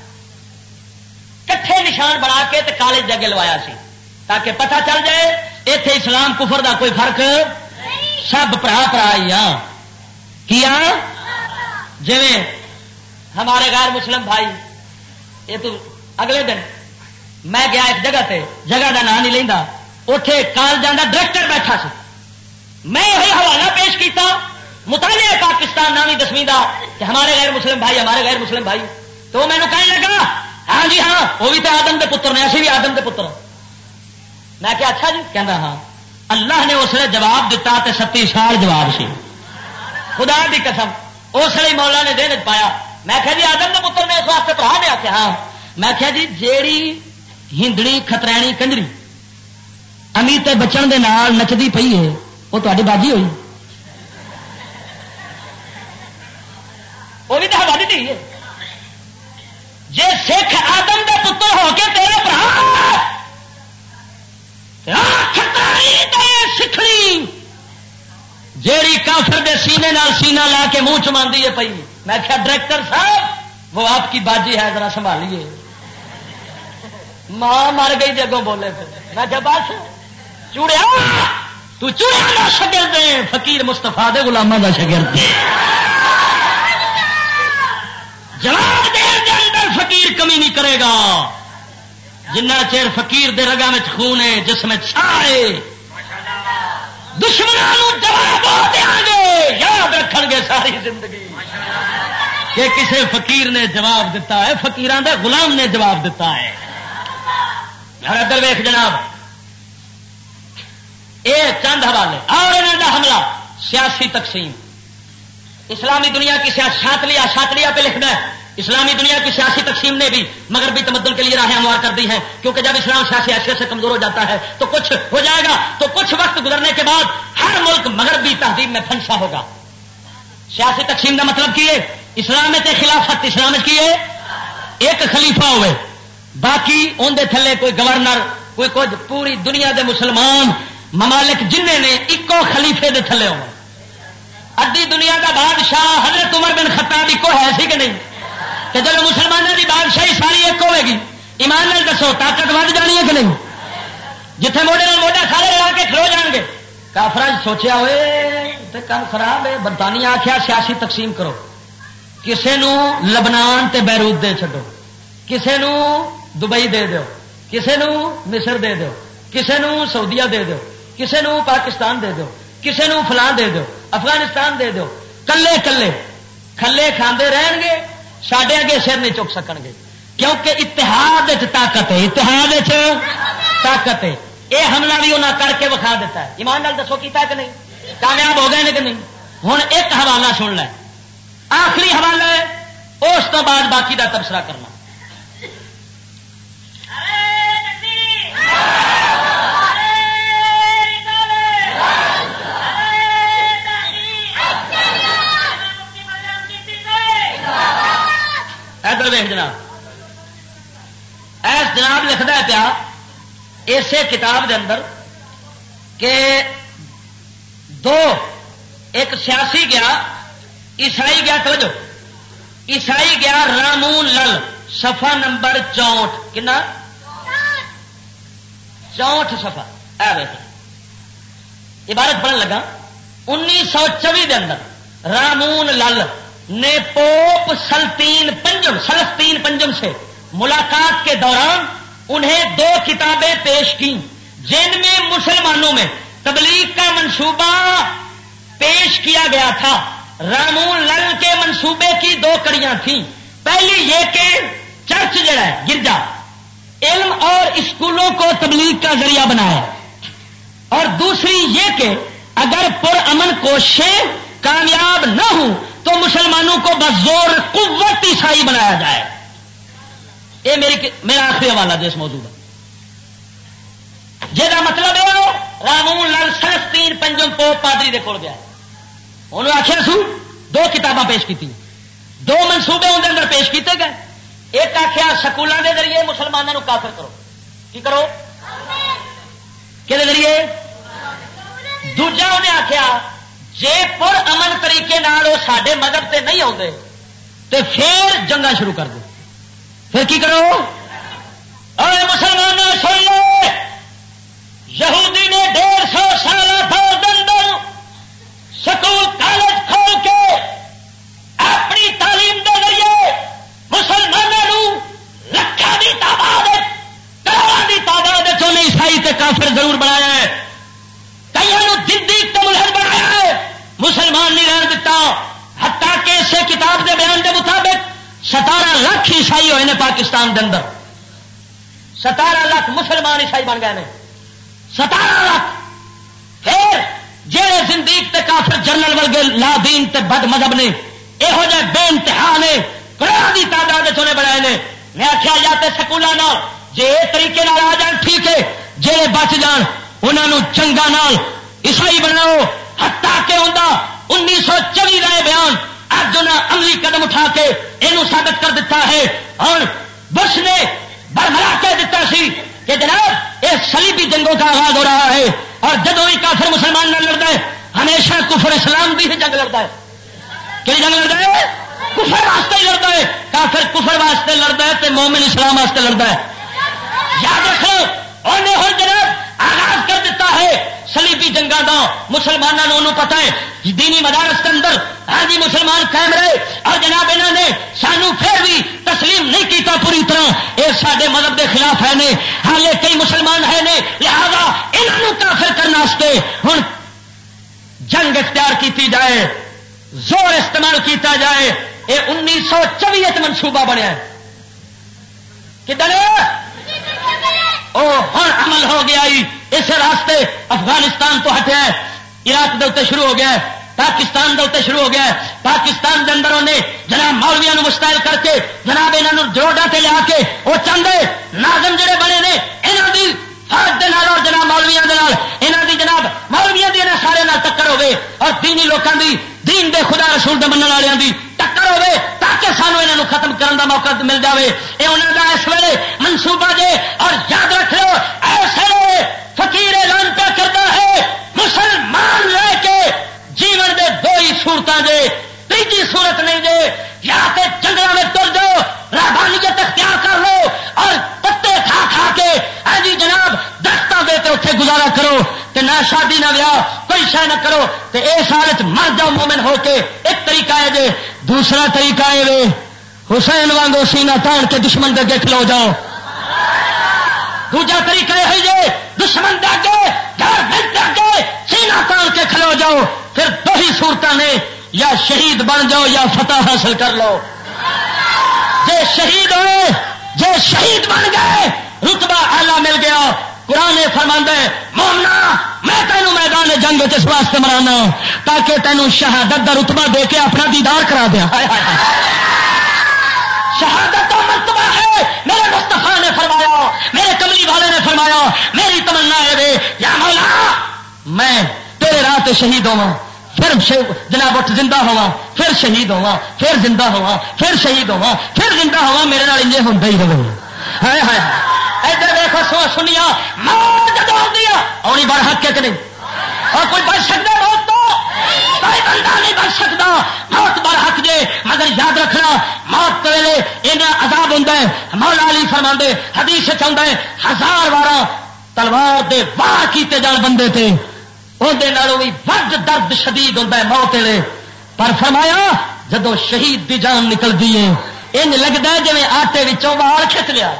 کٹھے نشان بنا کے کالج جگہ لوایا سی، تاکہ پتہ چل جائے اتے اسلام کفر دا کوئی فرق سب پرا پرا ہی کیا؟ جی ہمارے غیر مسلم بھائی، یہ تو اگلے دن میں گیا ایک جگہ تے، جگہ کا نام نہیں لینا اتے کالجوں کا ڈائریکٹر بیٹھا سی۔ میں یہ حوالہ پیش کیتا، مطالعہ پاکستان نامی دسویں کا کہ ہمارے غیر مسلم بھائی، ہمارے غیر مسلم بھائی۔ تو میں نے کہنے لگا ہاں جی ہاں وہ بھی تو آدم کے پتر نے، اسی بھی آدم کے پتر۔ میں کیا اچھا جی کہنا ہاں۔ اللہ نے اس نے جواب دیتا تے ستی سال جواب سی۔ خدا دی قسم، اس لیے مولا نے دن پایا۔ میں کہا جی آدم کے پتر نے اس واسطے پڑھا نے آخیا ہاں۔ میں کہا جی جیڑی ہندڑی خطرینی کنجری امیتے بچن دے نال نچدی پئی ہے، وہ تاری باجی ہوئی۔ وہ بھی تو ہوا دی ہے۔ جی سکھ آدم دے پتر ہو کے تیرے برا سکھڑی جیڑی کافر دے سینے نال سینہ لا کے منہ چما ہے پی میں کیا ڈائریکٹر صاحب، وہ آپ کی باجی ہے، ذرا سنبھالیے. ماں مر گئی جگہ بولے میں جب بس، چوڑیا، تو چوڑیا کا شگر دے فقیر مستفا دے گلاموں کا شگر دے جواب دے اندر فقیر کمی نہیں کرے گا. جنہ چیر فقیر دے رگا میں خون ہے، جس میں چھائے دشمنوں جواب دیا گے۔ یاد رکھ گے ساری زندگی۔ کہ کسی فقیر نے جواب دیتا ہے فقیران دے غلام نے جواب دیتا ہے۔ ہر ادھر ویخ جناب۔ اے چند حوالے۔ اور انہوں کا حملہ۔ سیاسی تقسیم۔ اسلامی دنیا کی شاطلیا شاطلیا پہ لکھنا ہے۔ اسلامی دنیا کی سیاسی تقسیم نے بھی مغربی تمدن کے لیے راہیں ہموار کر دی ہیں۔ کیونکہ جب اسلام سیاسی حیثیت سے کمزور ہو جاتا ہے تو کچھ ہو جائے گا، تو کچھ وقت گزرنے کے بعد ہر ملک مغربی تہذیب میں پھنسا ہوگا۔ سیاسی تقسیم کا مطلب کی ہے اسلام کے خلافت اسلام کی ہے۔ ایک خلیفہ ہوئے۔ باقی اندر تھلے کوئی گورنر، کوئی کچھ، پوری دنیا دے مسلمان ممالک جن نے ایکو خلیفے دے تھلے ہو ادی دنیا کا بادشاہ حضرت عمر بن خطاب ایکو ہے سی کہ نہیں؟ کہ جب مسلمانوں کی بادشاہی ساری ایک ہوے گی، ایمان نال دسو، طاقت ود جانی ہے کہ نہیں؟ جتنے موڈے موڈا سارے لا کے کھلو جان گے۔ کافر سوچیا ہوئے کم خراب ہے، برطانیہ آخیا سیاسی تقسیم کرو۔ کسے نو لبنان تے بیروت دے چڈو کسے نو دبئی دے دو کسے نو مصر دے دو کسے نو سعودیہ دے دو کسے نو پاکستان دے دو کسے نو فلان دے دو افغانستان دے دو کلے کلے کھلے کھاندے رہن گے۔ سڈے اگے سر نہیں چک سکن گے۔ کیونکہ اتحاد طاقت ہے۔ اتحاد طاقت ہے۔ یہ حملہ بھی انہیں کر کے وکھا دیتا ہے۔ ایمان لال دسو کیتا ہے کہ نہیں؟ کامیاب ہو گئے کہ نہیں؟ ہوں ایک حوالہ سن لے۔ آخری حوالہ ہے۔ اس بعد باقی کا تبصرہ کرنا۔ ادھر ویخ جناب۔ ایس جناب لکھتا ہے پیا اسی کتاب دے اندر کہ دو، ایک سیاسی گیا، عیسائی گیا، توجہ۔ عیسائی گیا رامون لل سفا نمبر چونٹ کنا؟ چونٹ سفا عبارت پڑھن لگا۔ انیس سو چوی اندر رامون لل نے پوپ سلطین پنجم، سلسطین پنجم سے ملاقات کے دوران انہیں دو کتابیں پیش کی جن میں مسلمانوں میں تبلیغ کا منصوبہ پیش کیا گیا تھا۔ رامون لل کے منصوبے کی دو کڑیاں تھیں۔ پہلی یہ کہ چرچ جڑا ہے، گرجا، علم اور اسکولوں کو تبلیغ کا ذریعہ بنایا۔ اور دوسری یہ کہ اگر پر امن کوششیں کامیاب نہ ہوں تو مسلمانوں کو بزور قوت عیسائی بنایا جائے۔ یہ میری میرا آخری حوالہ جس موضوع کا جہاں مطلب ہے رامون لال سلسطین پنجم پو پادری دے کول گیا۔ انہوں آخیا سو دو کتاباں پیش کی دو منصوبے اندر اندر پیش کیتے گئے۔ ایک آخیا سکولوں کے ذریعے مسلمانوں کافر کرو۔ کی کرو؟ کہ ذریعے؟ دوجا انہیں آخیا جے پر امن طریقے وہ سڈے مذہب سے نہیں آتے تو پھر جنگا شروع کر دو۔ پھر کی کرو؟ اور مسلمانوں، سن لو۔ یہودی نے ڈیڑھ سو سال بعد اندر سکول کالج کھول کے اپنی تعلیم دے ذریعے مسلمانوں لکھا کی تعداد کروڑوں کی تعداد چونے عیسائی تے کافر ضرور بنایا ہے کئی جدی تملن بنایا ہے مسلمان نہیں رہن دیتا ہتا کہ اسے کتاب کے بیان کے مطابق ستارہ لاکھ عیسائی ہوئے ہیں پاکستان کے اندر۔ ستارہ لاکھ مسلمان عیسائی بن گئے ہیں ستارہ لاکھ۔ پھر جہے زندگی تے کافر جنرل ورگے لا دین تے بد مذہب نے یہو جہ بے انتہا نے کروڑوں کی تعداد چونے بنائے نے۔ میں آخیا یا تو سکولوں جی یہ طریقے آ جان، ٹھیک ہے جی بچ جان انہوں چنگا نال عیسائی بناؤ۔ ہتا کے ہوں انیس سو چوی کا بیان اج انہیں عملی قدم اٹھا کے یہ ثابت کر دیتا ہے۔ اور بش نے برملا کے دیتا سی کہ جناب یہ سلیبی جنگوں کا آغاز ہو رہا ہے اور جدو بھی کافر مسلمان نہ لڑتا ہے، ہمیشہ کفر اسلام بھی جنگ لڑتا ہے۔ کہ جنگ لڑتا ہے؟ کفر واسطے ہی لڑتا ہے۔ کافر کفر واسطے لڑتا ہے تو مومن اسلام واسطے لڑتا ہے۔ یاد رکھو انہیں ہر جناب آغاز کر دیتا ہے۔ سلیبی جنگا کا مسلمانوں پتا ہے، دینی مدارس کے اندر ہاں جی مسلمان قائم رہے۔ اور جناب انہوں نے سانو پھر بھی تسلیم نہیں کیتا پوری طرح۔ یہ سارے مذہب کے خلاف ہے نے۔ حالے کئی مسلمان ہے نے، لہذا انہوں کافر کرنے ہوں جنگ اختیار کی جائے، زور استعمال کیتا جائے۔ یہ انیس سو چوبیت منصوبہ بنیا کدھر ہر عمل ہو گیا اس راستے افغانستان تو ہٹیا عراق دے شروع ہو گیا پاکستان دے شروع ہو گیا پاکستان کے اندر انہیں جناب مولویا مستعل کر کے جناب یہاں جوڑا تے لیا کے وہ چاہتے ناظم جڑے بنے نے یہاں کی فرد اور جناب مولویا یہاں کی جناب مولویا کی سارے ٹکر ہوے اور دینی لوگوں کی دین دے خدا رسول دے منع والوں کی ٹکر ہوے تاکہ سانو یہاں ختم کرنے کا موقع مل جائے یہ انہوں کا اس ویلے منصوبہ جے اور یاد رکھ لو، ایسے فقیر اعلان پہ کرتا ہے، مسلمان لے کے جیون دے دو ہی سورت جے تیجی صورت نہیں دے، یا تو جنگل میں تر جاؤ رابانیت اختیار کر لو اور پتے کھا کھا کے، اے جی جناب درختوں دے کے اتنے گزارا کرو، تے نہ شادی نہ ویا کوئی شہ نہ کرو، تے اے سال مر جاؤ مومن ہو کے، ایک طریقہ ہے جے، دوسرا طریقہ ہے حسین وانگو سینہ تان کے دشمن دے دیکھ لو جاؤ۔ دوجا طریقہ یہ دشمن دے گھر دے تان کے کھلو جاؤ، پھر دو ہی صورت نے یا شہید بن جاؤ یا فتح حاصل کر لو۔ جے شہید ہوئے، جے شہید بن گئے، رتبہ آلہ مل گیا۔ قرآن فرما مومنا، میں تینوں میدان جنگ اس واسطے مرانا تاکہ تینوں شہادت کا رتبہ دے کے اپنا دیدار کرا دیا۔ شہادت کا مرتبہ ہے۔ میرے مستفا نے فرمایا، میرے کملی والے نے فرمایا، میری تمنا ہے یا مولا، میں تیرے راہ شہید ہوا پھر جناب اٹھ زندہ ہوا پھر شہید ہوا پھر زندہ ہوا پھر شہید ہوا پھر زندہ ہوا میرے نال انجے ہوں ہی رہے ادھر دیکھو سو سنیا موت جب آتی آنی بار حق ہے کہ نہیں؟ اور کوئی بچ سکتا موت تو؟ کوئی بندہ نہیں بچ سکتا۔ موت بار حق جے مگر یاد رکھنا، موت ویلے یہ عذاب ہوں مولا علی فرما حدیث چاہتا ہے، ہزار بارہ تلوار دے واہ کیتے جان بندے تھے اندر بھی ود درد شدید ہوتا ہے موت ویلے۔ پر فرمایا جدو شہید دی جان نکلتی ہے، ان لگتا ہے جی آٹے وال کھچ لیا۔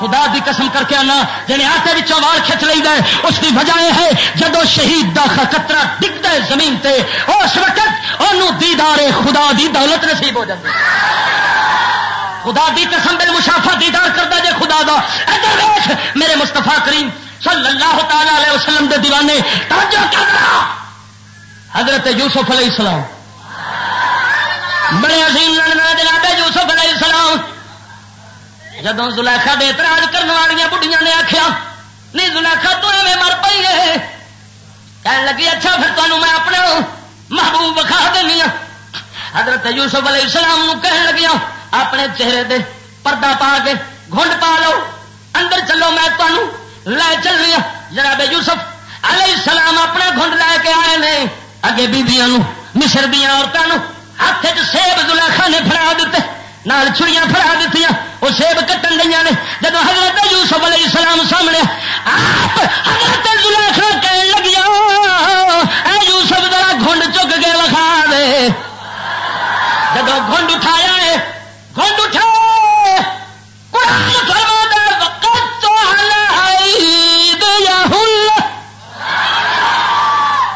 خدا دی قسم کر کے آنا جی آٹے وال کھچ لینا ہے، اس کی وجہ یہ ہے، جدو شہید دا خطرہ ڈگتا ہے زمین تے، اس وقت انہوں دیدار خدا دی دولت نصیب ہو جاتی خدا دی قسم بل مشافہ دیدار کرتا جے خدا دا۔ ادھر میرے مستفا کریم صلی اللہ تعالی علیہ وسلم دے دیوانے، توجہ کرنا حضرت یوسف علیہ السلام۔ بڑے عظیم لڑنا جناب یوسف علیہ السلام۔ جب زلیخا دے اعتراض کرنے والی بڑھیا نے آخیا نہیں زلیخا تو ایویں مر پی ہے۔ کہنے لگی اچھا پھر تمہیں میں اپنے محبوب بکھا دینی ہوں حضرت یوسف علیہ السلام کہنے لگیا، اپنے چہرے دے پردہ پا کے گنڈ پا لو، اندر چلو، میں تمہوں لے چلنی ہاں۔ جناب یوسف علیہ السلام اپنا گنڈ لے کے آئے نے، اگے بیبیاں مصر دیا عورتوں ہاتھ سیب دلاخا نے فرا دیتے نال چڑیاں فرا دیتی وہ سیب کٹن دیا نے جب حضرت یوسف علیہ السلام سامنے آپ حضرت زلیخا کہنے لگیا اے یوسف ذرا گنڈ چک کے لکھا دے۔ جب گنڈ اٹھایا ہے گنڈ اٹھا۔ قرآن فرما دے، وقت تو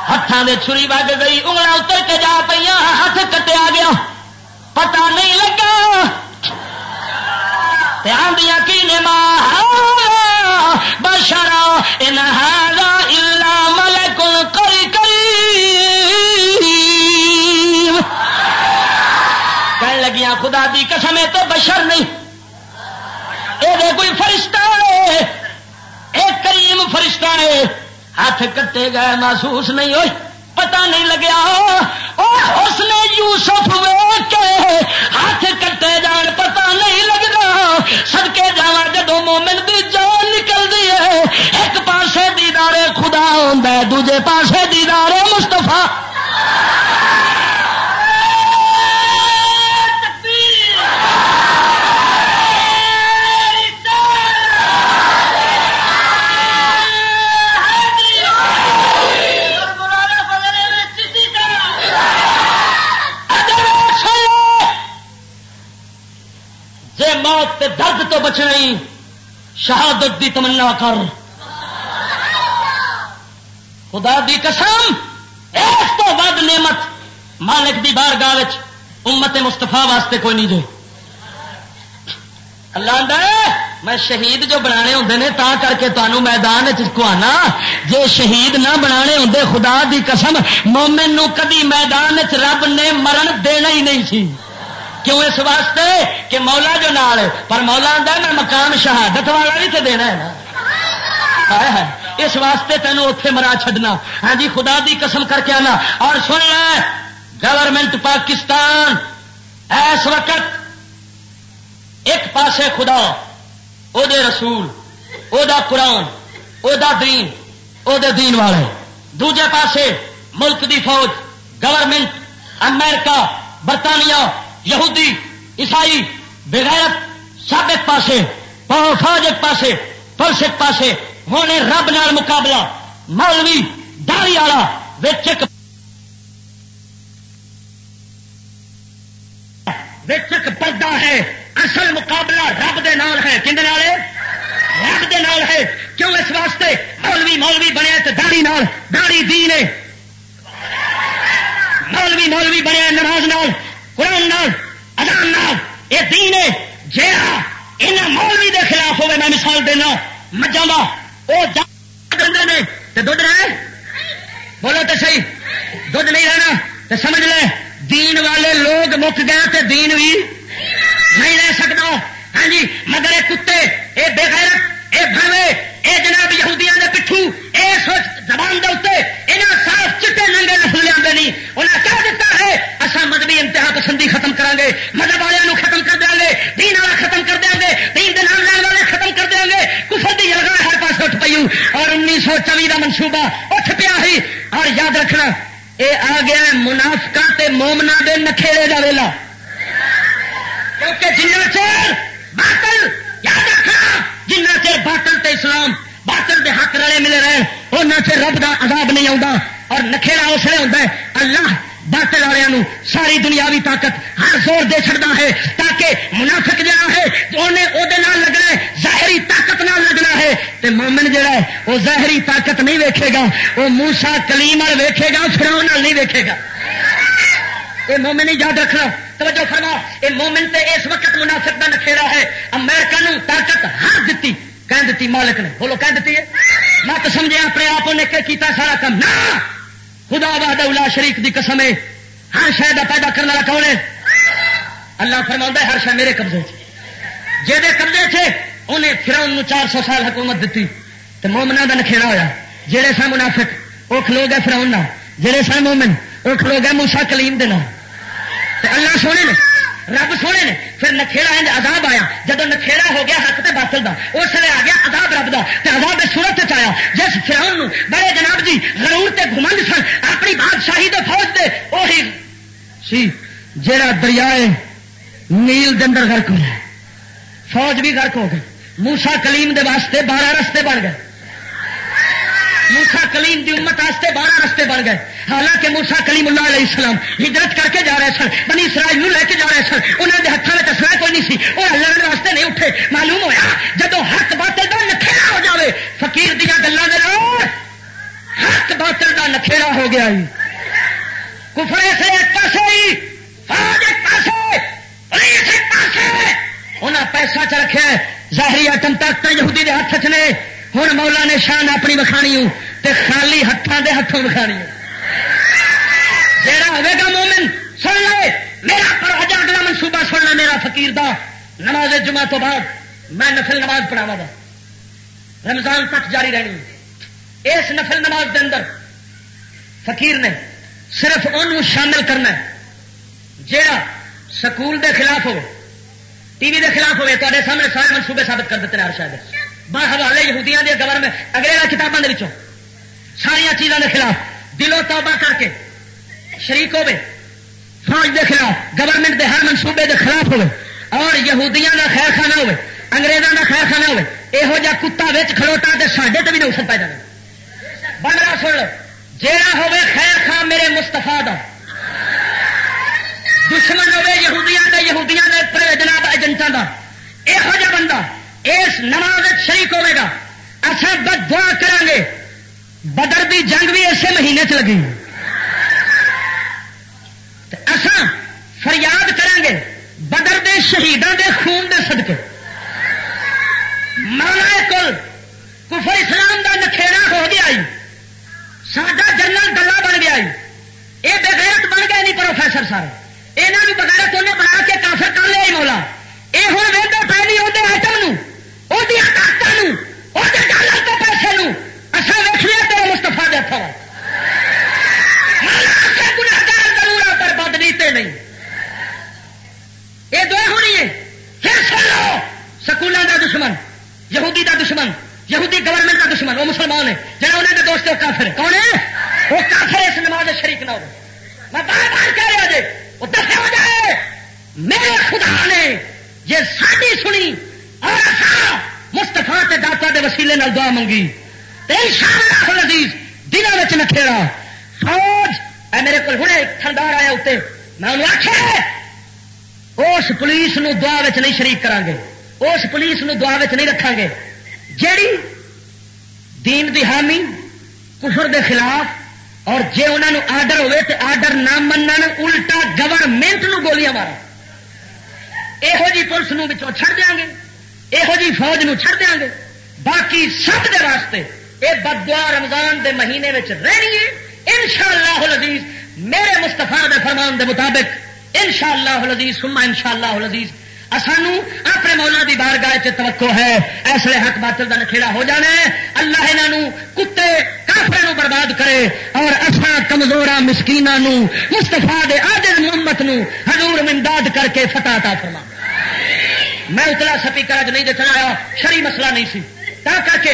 ہاتھوں میں چھری وگ گئی انگل اتر کے جا پہ ہاتھ کٹیا گیا۔ پتا نہیں لگا۔ آدیا کی نے بشرا انہارا الا ملک کری کری کہنے لگیاں، خدا دی قسم تو بشر نہیں۔ یہ کوئی فرشتہ ہے۔ ایک کریم فرشتہ ہے۔ ہاتھ کٹے گئے، محسوس نہیں ہوئی پتا نہیں لگیا۔ اس نے یوسف کے ہاتھ کٹے جان پتا نہیں لگتا سڑکے جا جدو مومن دی جان نکلتی ہے، ایک پاسے دیدارے خدا ہوں دوجے پاسے دیدارے مستفا موت تے درد تو بچنا شہادت دی تمنا کر۔ خدا دی قسم، اس تو ود نعمت مالک دی بار گاہ امت مستفا واسطے کوئی نہیں جو اللہ میں شہید جو بنا ہوں نے، تا کر کے تمہوں میدان چکوانا جے شہید نہ بنا ہوں خدا دی قسم، مومن نو کدی میدان چ رب نے مرن دینا ہی نہیں سی کیوں اس واسطے کہ مولا جو نال پر مولا آتا میں مقام شہادت والا بھی تو دینا ہے نا؟ اس واسطے تینوں اتے مرا چھڈنا۔ ہاں جی خدا دی قسم کر کے آنا۔ اور سننا گورنمنٹ پاکستان اس وقت ایک پاسے خدا، او دے رسول، او دا قرآن، او دا دین، او دے دین والے۔ دوجے پاسے ملک دی فوج گورنمنٹ امریکہ برطانیہ یہودی، عیسائی، بغیرت سب ایک پاسے فوج ایک پاسے پولیس ایک پاسے، ہونے رب نال مقابلہ، مولوی، داری والا پردہ ہے، اصل مقابلہ رب دے نال ہے کھنڈ رب دے نال ہے، کیوں اس واسطے؟ مولوی مولوی بنے تو داری نال، داری دین مولوی مولوی بنے نماز نال قرآن ادان نال، یہ دین ہے جہاں یہاں مولوی دے خلاف ہوئے میں مثال دینا مجھا وہ نے تو دھد رہے بولو تو صحیح دھد نہیں رہنا تو سمجھ لے، دین والے لوگ مک گئے تو دین بھی نہیں رہ سکتا ہاں جی مگر یہ کتے یہ بےغیرت یہ یہ جناب یہودیاں دے پچھو یہاں صاف چٹے ننگے لیا نہیں انہیں کہہ دیتا ہے اصا مذہبی انتہا پسندی ختم کرا گے مذہب والوں ختم کر دیں گے دین والا ختم کر دیں گے دین کے نام لین والے ختم کر دیں گے کفر کی جگہ ہر پاس اٹھ پی اور انیس سو چوی کا منصوبہ اٹھ پیا ہی۔ اور یاد رکھنا یہ آ گیا منافقہ مومنا دے نکھےڑے کا ویلا۔ کیونکہ باطل، یاد رکھنا۔ جنہ چیر باطل تے اسلام، باطل دے حق رلے ملے رہے ان چیر رب کا عذاب نہیں آتا اور نکھےڑا اس لیے ہوتا ہے۔ اللہ باطل والوں ساری دنیاوی طاقت ہر زور دے چڑتا ہے تاکہ منافق جہاں ہے، انہیں وہ لگنا ہے، ظاہری طاقت نہ لگنا ہے۔ تے مومن جہا ہے وہ ظاہری طاقت نہیں ویکھے گا وہ موسا کلیم ویکھے گا پھر نہیں ویکھے گا۔ یہ مومن یاد رکھنا۔ توجہ فرما یہ مومن تے اس وقت منافق کا نکھےڑا ہے۔ امریکہ نو طاقت ہر دیتی کہہ دیتی مالک نے۔ بولو کہہ دیتی ہے؟ میں تو سمجھے اپنے آپ نے کیتا سارا کام۔ نہ! خدا باد اولا شریف کی قسم ہے۔ ہر شہر پیدا کرنے والا کون ہے؟ اللہ فرما ہر شہ میرے قبضے جہے قبضے سے انہیں فراؤن چار سو سال حکومت دیتی تو مومنا کا نکھےڑا ہوا جہے سن منافق وہ کھلو گئے فراؤن جہے سن مومن وہ کھلو گئے موسا کلیم دینا اللہ سونے نے، رب سونے نے، پھر نکھےڑا عذاب آیا۔ جب نکھےڑا ہو گیا حق تے باطل دا، اس لیے آ گیا عذاب رب دا۔ تے عذاب سورت آیا جس فراؤن بڑے جناب جی غرور تے گھمنڈ سن، اپنی بادشاہی دے فوج دے وہی سی جڑا دریائے نیل دندر غرق ہو گیا فوج بھی غرق ہو گئی۔ موسا کلیم دے واسطے بارہ رستے بن گئے۔ موسا کلیم دی امت واسطے بارہ رستے بن گئے۔ حالانکہ موسا کلیم اللہ علیہ السلام ہجرت کر کے جا رہے سن، بنی اسرائیل نو لے کے جا رہے سن۔ انہوں نے ہاتھوں میں تسلا کوئی نہیں سی۔ وہ لڑنے واسطے نہیں اٹھے۔ معلوم ہوا جب حق باطل کا نکھےڑا ہو جاوے، فقیر دیا گلوں کے حق باطل کا نکھےڑا ہو گیا جی۔ کفرے سے ایک پاسے فوج ایک پاسے، پولیس ایک پاسے۔ انہیں پیسہ چ رکھا ظاہری آٹم طاقت یہودی کے ہاتھ چ نے۔ ہوں مولا نے شان اپنی وکھانی تے خالی ہاتھوں کے ہاتھوں وکھانی جہاں ہوے گا مومن، سن لے، میرا پر اگلا منصوبہ سننا میرا فقیر دا۔ نماز جمعہ تو بعد میں نفل نماز پڑھاوا گا۔ رمضان تک جاری رہنی۔ اس نفل نماز کے اندر فقیر نے صرف ان شامل کرنا جا سکول دے خلاف ہو، ٹی وی دے خلاف ہوئے تے سامنے سارے منصوبے ثابت کر دیتے ہیں ہر شاید۔ حوالے یہودیاں دیا گورنمنٹ اگلے کتابوں کے ساریا چیزوں کے خلاف دلو توبہ کر کے شریک ہوے فوج کے خلاف گورنمنٹ کے ہر منصوبے کے خلاف ہوے اور یہودیاں کا خیر خانہ ہوے انگریزوں کا خیر خانہ ہوے یہو جہ کتا بچ کھلوتا تو سڈے تو بھی نہیں اسر پی جانا بن رہا سن لو جہاں ہوے خیر خان میرے مستفا دا۔ دشمن ہوے یہودیاں کا یہودیاں کے جناب ایجنٹوں کا یہو جہ بندہ اس نماز شریک ہوے گا۔ اچھا بد دعا کریں گے بدر دی جنگ بھی اسی مہینے چ لگی۔ اسان فریاد کریں گے بدر دے شہیدان دے خون دے صدقے۔ مولا کل کفر اسلام دا نکھےڑا ہو گیا ساڈا جنرل گلا بن گیا یہ بغیرت بن گیا نہیں پروفیسر سارے یہاں بغیرت انہیں بنا کے کافر کر لیا مولا یہ ہوں وہدے پہ نہیں وہ آئٹم طاقت تو پیسے اصل ویک لیا تو مستفا دیکھا گناگار ضرور پر بد نیتے نہیں یہ دو ہونی ہے پھر سن لو سکولوں کا دشمن یہودی کا دشمن یہودی گورنمنٹ کا دشمن وہ مسلمان ہے جہاں انہوں کے دوست کافر کون ہے وہ کافر اس نماز شریک نہ ہو میں بار بار کہہ رہا جی وہ دسے ہو جائے میرے خدا نے یہ ساری سنی اور مستفا کے داتا کے وسیلے دعا منگی عزیز دنوں میں نکھےڑا فوج اے میرے کو ہوں تھندار آیا اتنے میں انہوں آخیا اس پولیس نو دعا نہیں شریک کرا گے اس پولیس نو دعا نہیں رکھا گے جیڑی دین دی حامی، کفر دے خلاف، اور جے انہوں نے آڈر ہوئے تو آڈر نہ من الٹا گورنمنٹ نو گولیاں مارا یہو جی پولیس نو چھڑ دیا گے یہو جی فوج نو چھڑ دیا گے باقی سب دے واسطے یہ بدوا رمضان دے مہینے میں رہنی ہے۔ ان شاء اللہ میرے مستفا دے فرمان دے مطابق ان شاء اللہ سما ان شاء اللہ سانو اپنے مولا دی بارگاہ چ توقع ہے۔ ایسے حق باطل کا نکھےڑا ہو جانا ہے۔ اللہ یہاں کتے کافر برباد کرے اور اصا کمزور مسکینوں مستفا دے آدر محمد نو حضور ممداد کر کے فتح تا فرما۔ میں اتلا سپیکر اج نہیں دیکھنا آیا شری مسئلہ نہیں سی۔ تا کر کے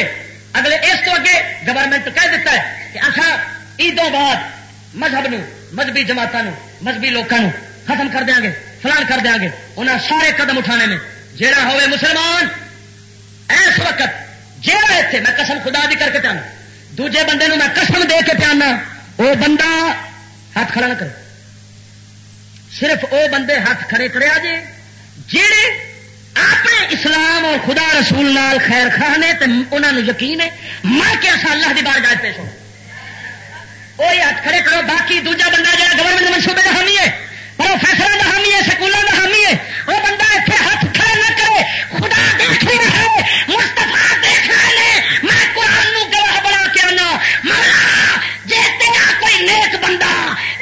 اگلے اس کو اگے گورنمنٹ کہہ دیتا ہے کہ اچھا عیدوں بعد مذہب نو، مذہبی جماعتوں مذہبی لوگوں ختم کر دیا گے۔ فلان کر دیا گے۔ انہیں سارے قدم اٹھانے میں۔ جہاں ہوئے مسلمان اس وقت جہاں اتنے میں قسم خدا دی کر کے پیانا دوجے بندے نو میں قسم دے کے پیانا وہ بندہ ہاتھ کھڑا نہ کرے صرف وہ بندے ہاتھ کھڑے کرے جی جہے اپنے اسلام اور خدا رسول لال خیر خانے تو انہوں نے یقین ہے، مر کے اصا اللہ کی بار جائے پیش ہو وہی ہاتھ کھڑے کرو، باقی دوجا بندہ جا گورنمنٹ منصوبے کا حامی ہے پروفیسر کا حامی ہے سکولوں کا حامی ہے۔ وہ بندہ اتنے ہاتھ کھڑے نہ کرے، خدا دیکھ رہا ہے مستفا دیکھ رہے ہیں میں قرآن گواہ بنا کے آنا۔ مالا جی تیرا کوئی نیک بندہ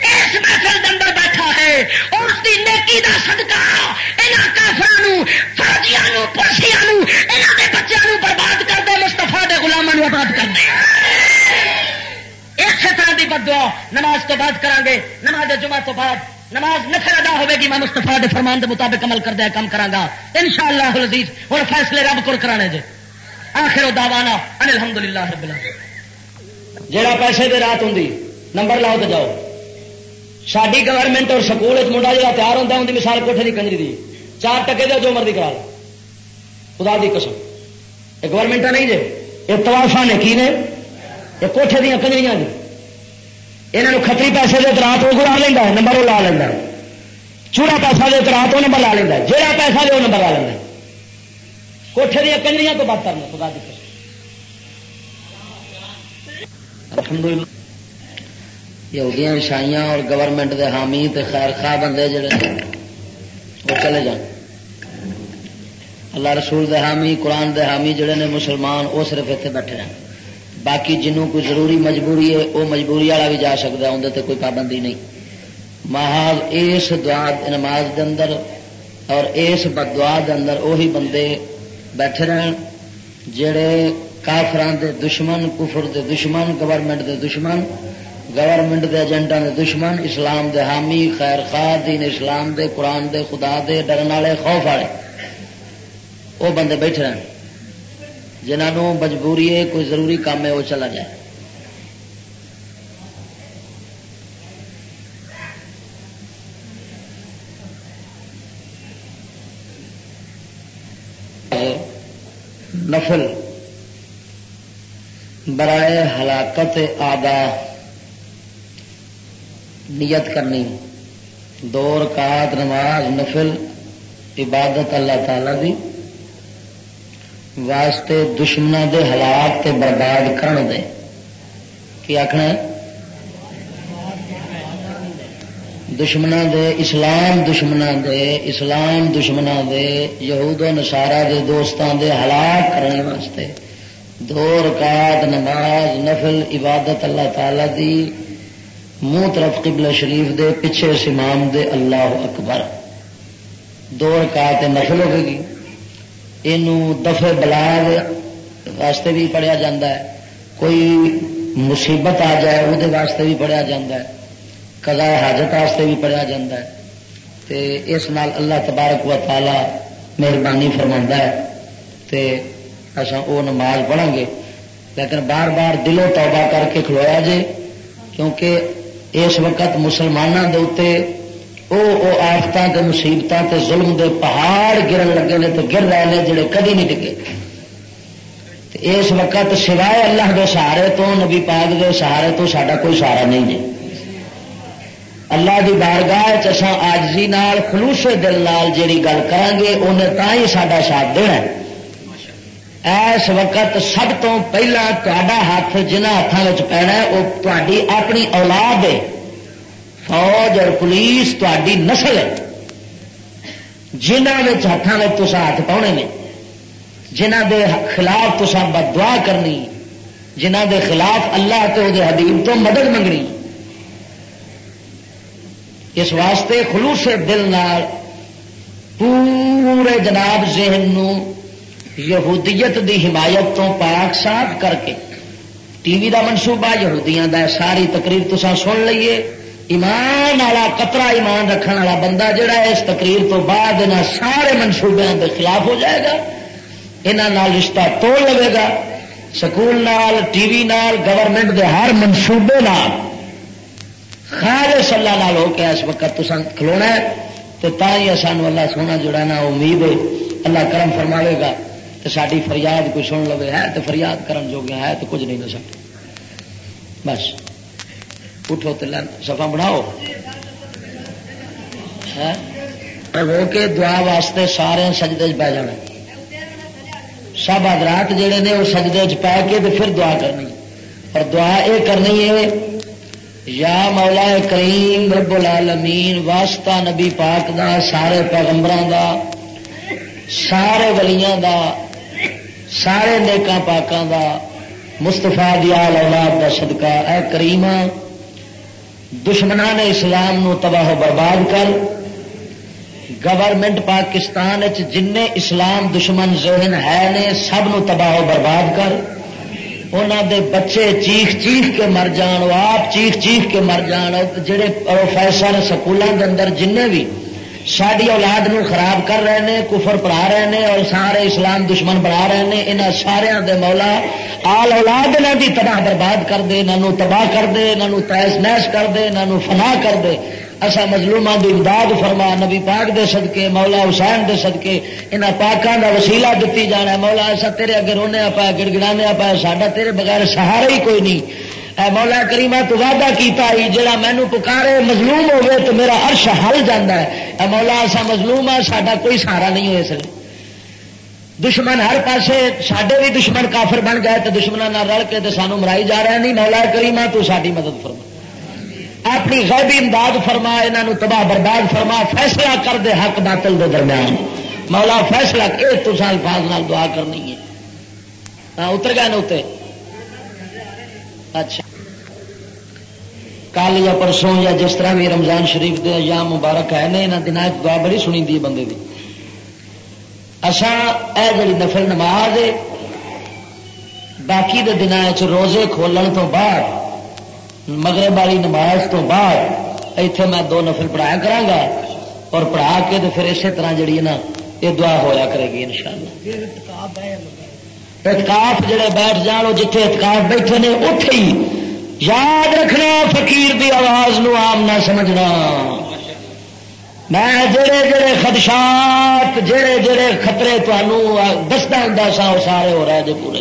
اس محفل کے اندر بیٹھا ہے اور اس کی نیکی کا صدقہ یہاں کافر فوجیاں پرسیاں یہاں کے بچوں برباد کر دے مستفا کے گلاموں آباد کر دے۔ اسی طرح کی بدوا نماز تو بعد کریں گے نماز جمعہ تو بعد نماز نفل ادا ہوے گی، میں مستفا کے فرمان کے مطابق عمل کردیا کام کرا ان شاء اللہ ہوں فیصلے رب کو کرانے جے۔ آخر و داوانا ان الحمد للہ رب جہاں پیسے دے رات ہوں نمبر لاؤ تو جاؤ۔ ساری گورنمنٹ اور سکول منڈا جا تیار ہوتا ہے، ان کی مثال کوٹے کی کنجری دی۔ چار ٹکے دے جو مرضی کرا لو۔ خدا دی قسم۔ یہ گورنمنٹ نہیں جی یہ توافا نے کی نے؟ یہ کوٹے دیا کنجریاں دی یہاں کتری پیسے دے رات وہ گرا لینا نمبر وہ لا لینا چوڑا پیسہ دے رات وہ نمبر لا لینا جہاں پیسہ دے وہ نمبر لا لینا کوٹے دیا کنجریاں تو بات کرنا خدا دی یہودیاں عیسائیاں اور گورنمنٹ دے حامی تے خیر خواہ بندے جڑے وہ چلے جان اللہ رسول دے حامی قرآن دے حامی جڑے نے مسلمان وہ صرف اتنے بیٹھے رہے باقی جنوں کوئی ضروری مجبوری ہے وہ مجبوری والا بھی جا سکتا ہے، اندر کوئی پابندی نہیں۔ محال اس دعا نماز دے اندر اور اس بدعا دے اندر وہی بندے بیٹھے رہن جڑے کافران دے دشمن، کفر دے دشمن گورنمنٹ دے دشمن گورنمنٹ دے ایجنٹا دے دشمن، اسلام دے حامی، خیر خواہ دین اسلام دے، قرآن دے، خدا دے، ڈرن والے، خوف والے۔ وہ بندے بیٹھے رہن۔ جنہوں مجبوری ہے، کوئی ضروری کام ہے، وہ چلا جائے۔ نفل، برائے ہلاکت آدھا نیت کرنی۔ دو رکعت نماز، نفل، عبادت اللہ تعالی دی۔ واسطے دشمنوں دے حالات تے برباد کرن دے۔ کی آخنا دشمنوں دے اسلام دشمنوں دے، اسلام دشمنوں دے، یہود و نسارا دے دوستان دے ہلاک کرنے واسطے دو رکعت، نماز، نفل، عبادت اللہ تعالی دی منہ طرف قبل شریف دے، پیچھے سمام دے، اللہ اکبر۔ دو رکعت نفل ہوگی گی یہ دفے بلا واسطے بھی پڑھیا جا کوئی مصیبت آ جائے وہ واسطے بھی پڑھیا جا کلا حاجت واسطے بھی پڑھیا جا اس نال اللہ تبارک و تعالی مہربانی فرما ہے۔ اصا وہ نماز پڑھیں گے لیکن بار بار دلوں توبہ کر کے کھلویا جے، کیونکہ اس وقت مسلمانوں کے اتنے وہ آفت مصیبت ظلم دے پہاڑ گرن لگے نے تو گر رہے ہیں جڑے کدی نہیں ڈگے۔ اس وقت سوائے اللہ کے سہارے تو، نبی پاک کے سہارے تو سڈا کوئی سہارا نہیں ہے۔ اللہ کی بارگاہ چسا آجزی نال خلوصے دل نال جیڑی گل کریں گے انہیں تا ہی سڈا ساتھ دینا اس وقت سب تو پہلا تا ہاتھ جنہ ہاتھوں پینا وہ تاری اپنی اولاد ہے۔ فوج اور پولیس تاری نسل ہے جنہوں ہاتھوں میں تصا ہاتھ پاؤنے نے جنہ دے خلاف تسا بدعا کرنی جنہ دے خلاف اللہ تو حبیب تو مدد منگنی اس واسطے خلوص دل نال پورے جناب ذہن نو یہودیت دی حمایت تو پاک صاف کر کے ٹی وی کا منصوبہ یہودیاں دا ساری تقریر تسا سن لیے ایمان والا کترا ایمان رکھنے والا بندہ جڑا ہے اس تقریر تو بعد ان سارے منصوبے کے خلاف ہو جائے گا یہاں رشتہ توڑ لے گا۔ سکول نال، ٹی وی نال، گورنمنٹ دے ہر منصوبے نال۔ خالص اللہ نال ہو کے اس وقت تو کھلونا ہے تو تا ہی سانو اللہ سونا جڑا نا امید ہے۔ اللہ کرم فرماوے گا تو ساری فریاد کوئی سن لو ہے تو فریاد کرن جو گیا ہے تو کچھ نہیں دس بس۔ اٹھو تو سفا بناؤ۔ ہاں؟ ہو کے دعا واسطے سارے سجدے پی جانا۔ سب حضرات جڑے نے وہ سجدے پی کے پھر دعا کرنی۔ اور دعا یہ کرنی ہے یا مولا کریم رب العالمین، واسطہ نبی پاک دا، سارے پیغمبر دا، سارے ولیاں دا، سارے نیکاں پاکاں دا مستفا دیا اولاد دا صدقہ۔ اے کریمہ دشمنان نے اسلام نو تباہ و برباد کر۔ گورنمنٹ پاکستان جن اسلام دشمن ذہن ہے نے، سب نو تباہ و برباد کر۔ انہوں دے بچے چیخ چیخ کے مر جان آپ چیخ چیخ کے مر جان۔ جہے پروفیسر سکولوں کے اندر جن بھی ساری اولاد نو خراب کر رہے ہیں کفر پڑھا رہے ہیں اور سارے اسلام دشمن بنا رہے ہیں یہاں سارا دے مولا آل اولاد یہاں کی تباہ برباد کر دے یہاں تباہ کر دے یہاں تیس نیس کر دے یہاں فنا کر دے۔ اصا مظلوموں کی امداد فرما، نبی پاک دے صدقے، مولا حسین دے صدقے یہاں پاکوں کا وسیلہ دیتی جانا مولا ایسا تیرے اگے رونے پایا گڑ گڑانے پایا ساڈا تیرے بغیر سہارا ہی کوئی نہیں۔ اے مولا کریمہ تو وعدہ کیتا ہی جڑا مینو پکارے مظلوم ہوئے تو میرا عرش ہل جاتا ہے۔ اے مولا، ایسا مظلوم ہے، ساڈا کوئی سہارا نہیں ہوئے سکے دشمن ہر پاسے سڈے بھی دشمن کافر بن گئے تو دشمنوں رل کے تو سانو مرائی جا رہا نہیں مولا کریما تو ساری مدد فرما۔ اپنی غیبی امداد فرما یہاں تباہ برباد فرما، فیصلہ کر دے حق باطل دے درمیان۔ مولا، فیصلہ کہ تو سال فاض دعا کرنی ہے۔ ہاں، اتر گئے اتنے اچھا۔ کل یا پرسوں یا جس طرح بھی رمضان شریف دے یا مبارک ہے نے یہاں دن دعا بڑی سنی دی بندے کی اچھا یہ جی نفل نماز باقی دے دن روزے کھولن تو بعد مغرب والی نماز تو بعد اتنے میں دو نفل پڑھایا کرا اور پڑھا کے تو پھر اسی طرح جڑی ہے نا یہ دعا ہوا کرے گی ان شاء اللہ اتکاف جڑے بیٹھ جان وہ جتنے اتکاف بیٹھے نے اتے ہی یاد رکھنا فقیر دی آواز نو آم نہ سمجھنا۔ میں جڑے جڑے خدشات، جڑے جڑے خطرے تمہوں دستا ہوں سا، وہ سارے ہو رہے جی پورے۔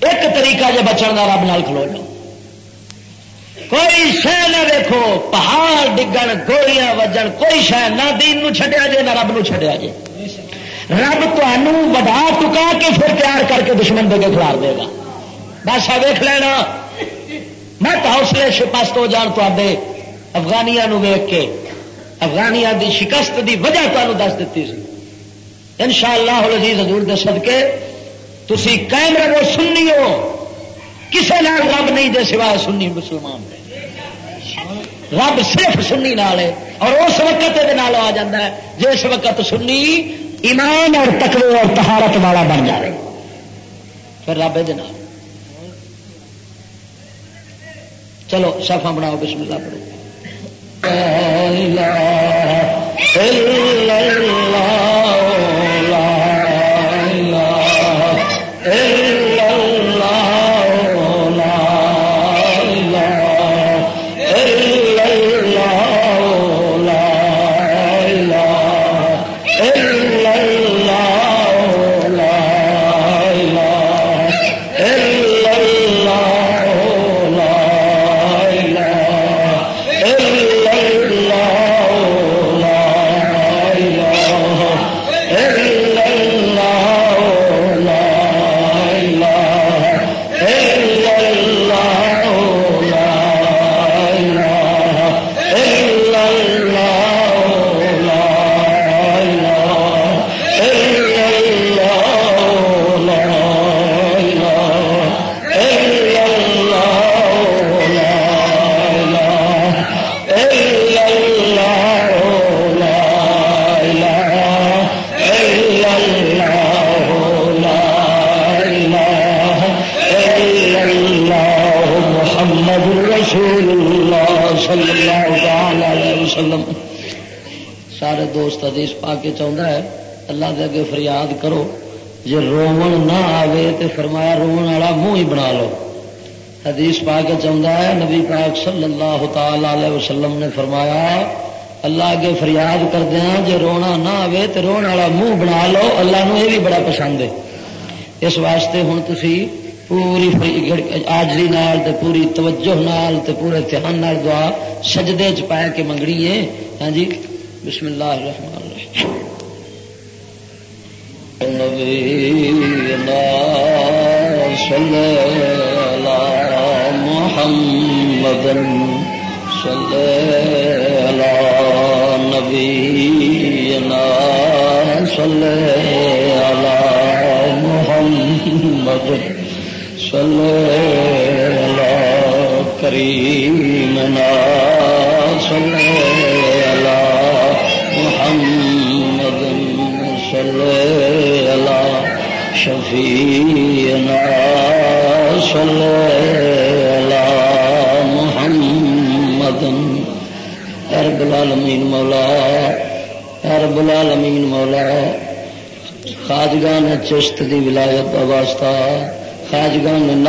ایک طریقہ جی بچن کا رب نال کھلو جاؤ۔ کوئی شہ نہ دیکھو پہاڑ ڈگن گولیاں وجن، کوئی شہ نہ دین چھڈیا جے نہ رب نو چھڈیا جے۔ رب تمہوں وڈا ٹکا کے پھر تیار کر کے دشمن دے کے کھلار دے گا۔ بس ویخ لینا۔ مت حوصلے شکست ہو جان تے افغانیا ویگ کے افغانیا دی شکست دی وجہ تمہیں دس دیتی سی۔ ان شاء اللہ عزیز حضور دے صدقے تھی قائم رہو سننی ہو۔ کسی نال رب نہیں دے سوائے سنی مسلمان رب صرف سنی نال ہے اور اس وقت یہ آ جا ہے، جس وقت سنی ایمان اور تقوی اور تہارت والا بن جائے پھر رب یہ چلو سفا بناؤ بسم اللہ پڑھو۔ کے چاہتا ہے، اللہ دے اگے فریاد کرو۔ جی رومن نہ آئے تو فرمایا رومن والا منہ ہی بنا لو۔ حدیث پا کے چاہتا ہے، نبی پاک صلی اللہ تعالی وسلم نے فرمایا، اللہ اگے فریاد کردیا جی رونا نہ آئے تو رو والا منہ بنا لو، اللہ نو یہ بھی بڑا پسند ہے۔ اس واسطے ہوں تھی پوری آجری نال تے پوری توجہ نال تے پورے دھیان نال دعا سجدے چ پا کے منگنی ہے۔ ہاں جی بسم اللہ الرحمن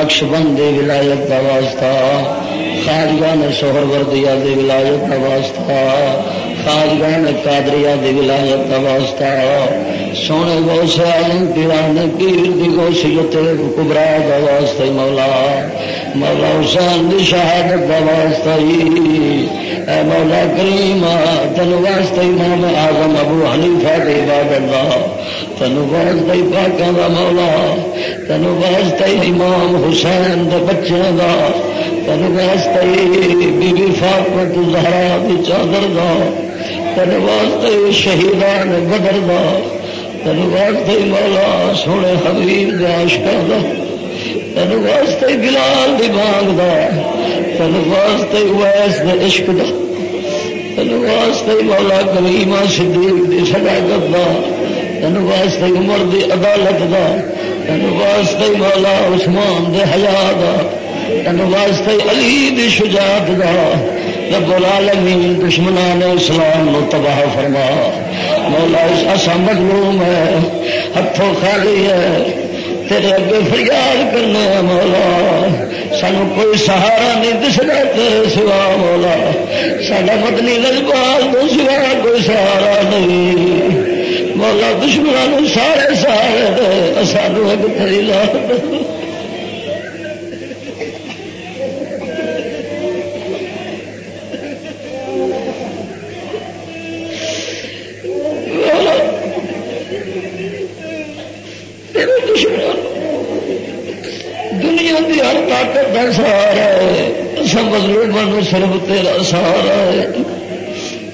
نقش بند دی ولایت کا واسطہ خاجگان سوہر وردیا دی ولایت کا واسطہ خاجگان قادریا دی ولایت کا واسطہ۔ سونے گوش عالم پیران پیر دی گوشیت کبرا کا واسطہ مولا۔ مولا حسین دی شہادت کا واسطہ اے مولا کریم تن واسطہ امام اعظم ابو حنیفہ دے عبادت اللہ تن واسطہ پاکاں دا مولا۔ تن واسطہ امام حسین دے بچیاں دا تن واسطہ بی بی فاطمہ زہرا دی چادر دا تن واسطے شہیدان بدر دا تین واسطے مولا سونے حبیب دے عاشقاں دا تین واسطے بلال دی بانگ دا تین واسطے ویس دے عشق دا تین واسطے مولا کریما صدیق دی صداقت دا تین واسطے عمر دی عدالت دا تین واسطے مولا عثمان دے حیا دا تین واسطے علی دی شجاعت دا۔ رب العالمین دشمنان اسلام نو تباہ فرما۔ مولا ایسا مظلوم ہے ہاتھوں خالی ہے تیرے اگے فریاد کرنے مولا۔ سانو کوئی سہارا نہیں دسنا تیرے سوا مولا۔ سارا مدنی لجبال تو سوا کوئی سہارا نہیں۔ مولا دشمنوں سارے سارے۔ سانو ایک تری لا۔ دنیا کی ہر طاقت کا سہارا ہے۔ سمجھ صرف تیرا سہارا ہے۔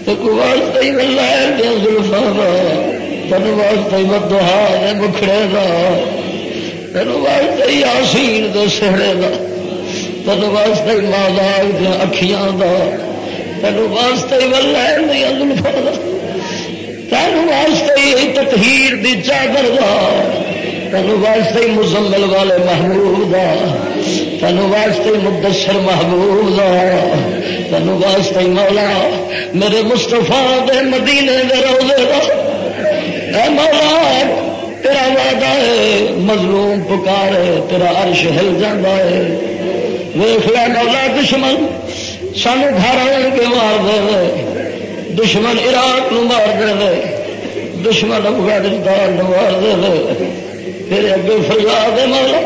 تو واسطے ہی ملا ہے دیا تین واسطے ہی مدوہا ہے مکھڑے کا تین واسطے ہی آسین دے سہڑے کا تین واسطے ہی دیا اکھیاں کا تین واسطے ہی ملا دیا زلفا تین واسطے ہی تطہیر دی چادر کا تین واسطے مزمل والے محبوب دا۔ تین واسطے مدثر محبوب دا۔ تین واسطے مولا میرے مستفا دے مدینے دے روزے دا۔ اے مولا، تیرا وعدہ ہے، مظلوم پکار ہے، تیرا عرش ہل جانا ہے۔ ویخ لیا مولا دشمن، سانو گھر آن کے مار دے دشمن عراق نو مار دے دشمن افغانستان نو مار دے تیرے اگے فریاد مولا،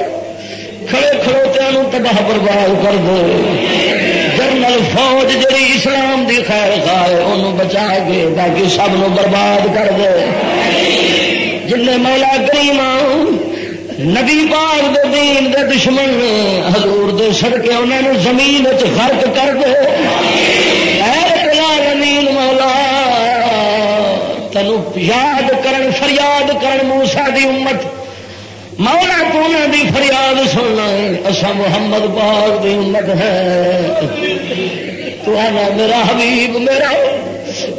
کھڑے کھڑوتوں تباہ برباد کر دے۔ جنرل فوج جی اسلام دی خیر خائے انہوں بچا کے باقی سب نو برباد کر دے۔ جن مولا کریم نبی پاک دے دین دے دشمن حضور دے سڑکے انہوں نے زمین فرق کر دے۔ زمین مولا تینوں یاد کرن، فریاد کرن موسا دی امت۔ مولا تو دی فریاد سننا اصا محمد پاک دی امت ہے۔ تو میرا حبیب، میرا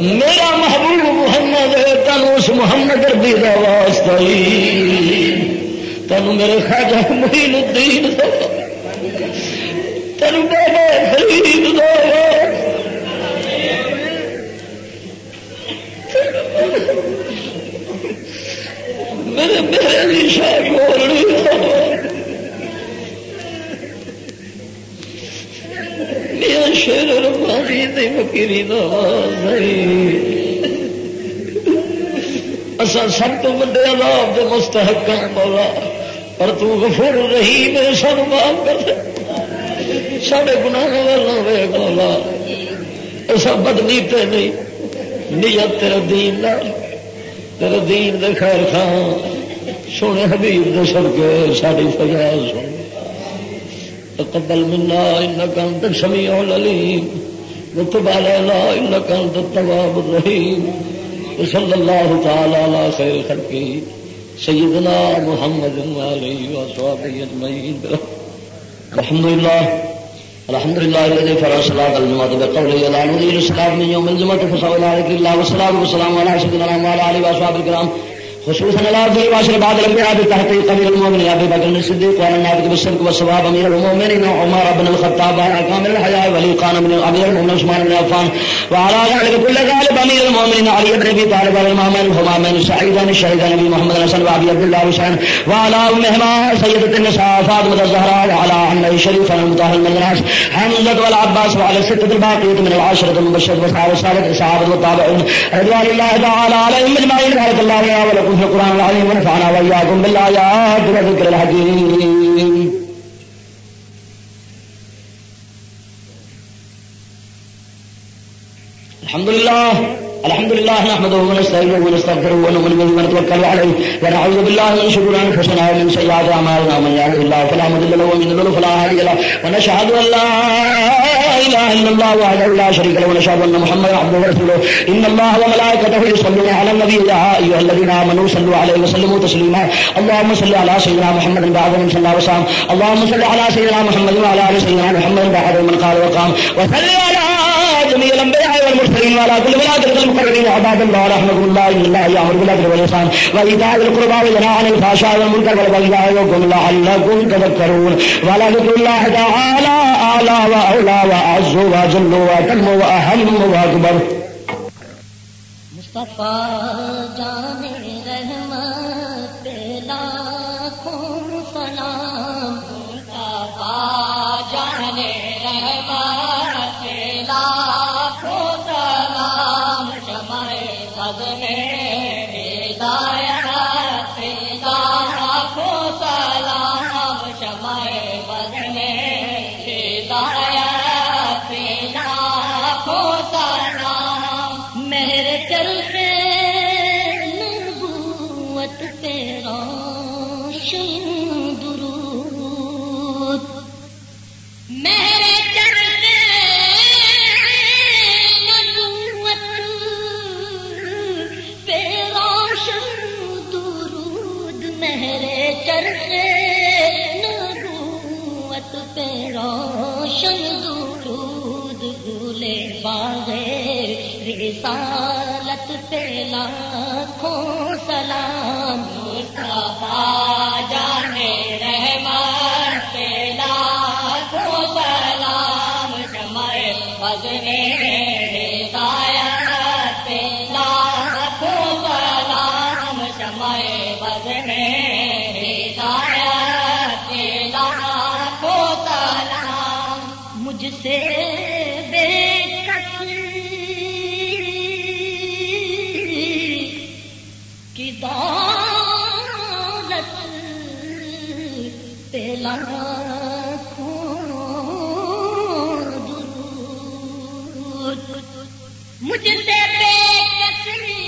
میرا محبوب محمد تین اس محمد ربی کا واسطہ تین میرے خاجہ مہین الدین تین بابا فرید دو میرے میرے شاہ بولنی ربانی تے فکیری اصا سب تو بڑے عذاب دے مستحق ہیں مولا، پر تو غفور رہی میں سب معاف کر دے. سارے گناہ والا وے مولا ایسا بدنیتے نہیں. نیت تیرا دین نہ تیرے دین دے خیر خان سونے حبیب دے سر کے ساری فریاد سن. تقبل منا انك انت السميع العليم علينا انك انت التواب الرحيم وصلى الله تعالى على خير خلقه سيدنا محمد وعليه وصحبه اجمعين الحمد لله الحمد لله الذي فرض صلاة الجمعة بقوله لا نريد الصلاة من يوم الجمعة فصلى الله عليه الله والصلاة والسلام على سيدنا وعلى آله وأصحابه الكرام خصوصا الله واشر بعد الانبياء بتحقيق امير المؤمنين ابي بكر الصديق وعلى النبي بالصدق والصواب امير المؤمنين، عمر بن الخطاب وعلى كامل الحياء ولي كان من امير المؤمنين، عثمان بن عفان، وعلى ذلك كل غالب امير المؤمنين، علي بن ابي طالب والامامين الهمامين سعيدان الشهيدان ابي محمد الحسن وابي عبد الله، حسين، وعلى امهما سيدة النساء، فاطمة الزهراء، وعلى عمه الشريف المطهر المدناس حمزة والعباس، وعلى الستة الباقية من العاشرة المبشرة والصحابة السابق الصحابة والتابعين رضوان الله تعالى عليهم اجمعين بارك الله لنا ولكم في القرآن العظيم ونفعنا وإياكم بالآيات والذكر الحكيم الحمد لله. الحمد لله نحمده ونستعينه ونستغفره ونؤمن به ونتوكل عليه ونعوذ بالله من شرور انفسنا ومن سيئات اعمالنا. من يهده الله فلا مضل له، ومن يضلل فلا هادي له. ونشهد ان لا اله الا الله وحده لا شريك له، ونشهد ان محمدا عبده ورسوله. ان الله وملائكته يصلون على النبي يا ايها الذين امنوا صلوا عليه وسلموا تسليما. اللهم صل على سيدنا محمد بعد من صلى وسلم. اللهم صل على سيدنا محمد وعلى ال سيدنا محمد بعد من قال وقام. وصل على جميع الانبياء المرسلين وعلى كل ملائكه المقربين عباد الله رحمكم الله إن الله يأمر بالعدل والإحسان وإيتاء ذي القربى وينهى عن الفحشاء والمنكر والبغي يعظكم لعلكم تذكرون ولذكر الله تعالى أعلى وأولى وأعز وأجل وأتم وأهم وأكبر. مصطفى جان مجھ سے بے کسری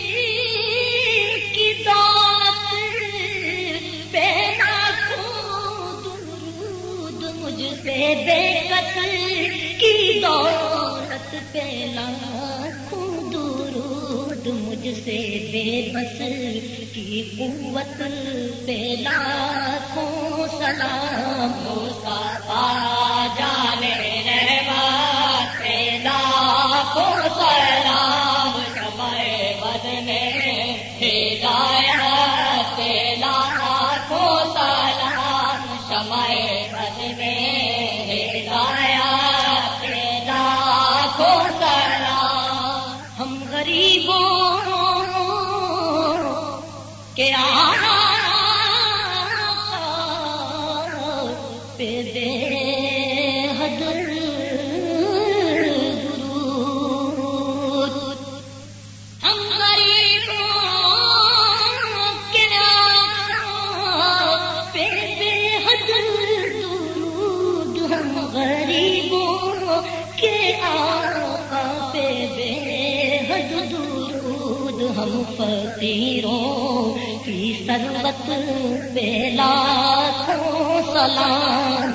کی دولت پہلا درود مجھ سے بے قتل کی دولت پہلا درود مجھ سے بے بس کی قوت پہ لاکھوں سلام جانے سلام بدنے پہ لاکھوں سلام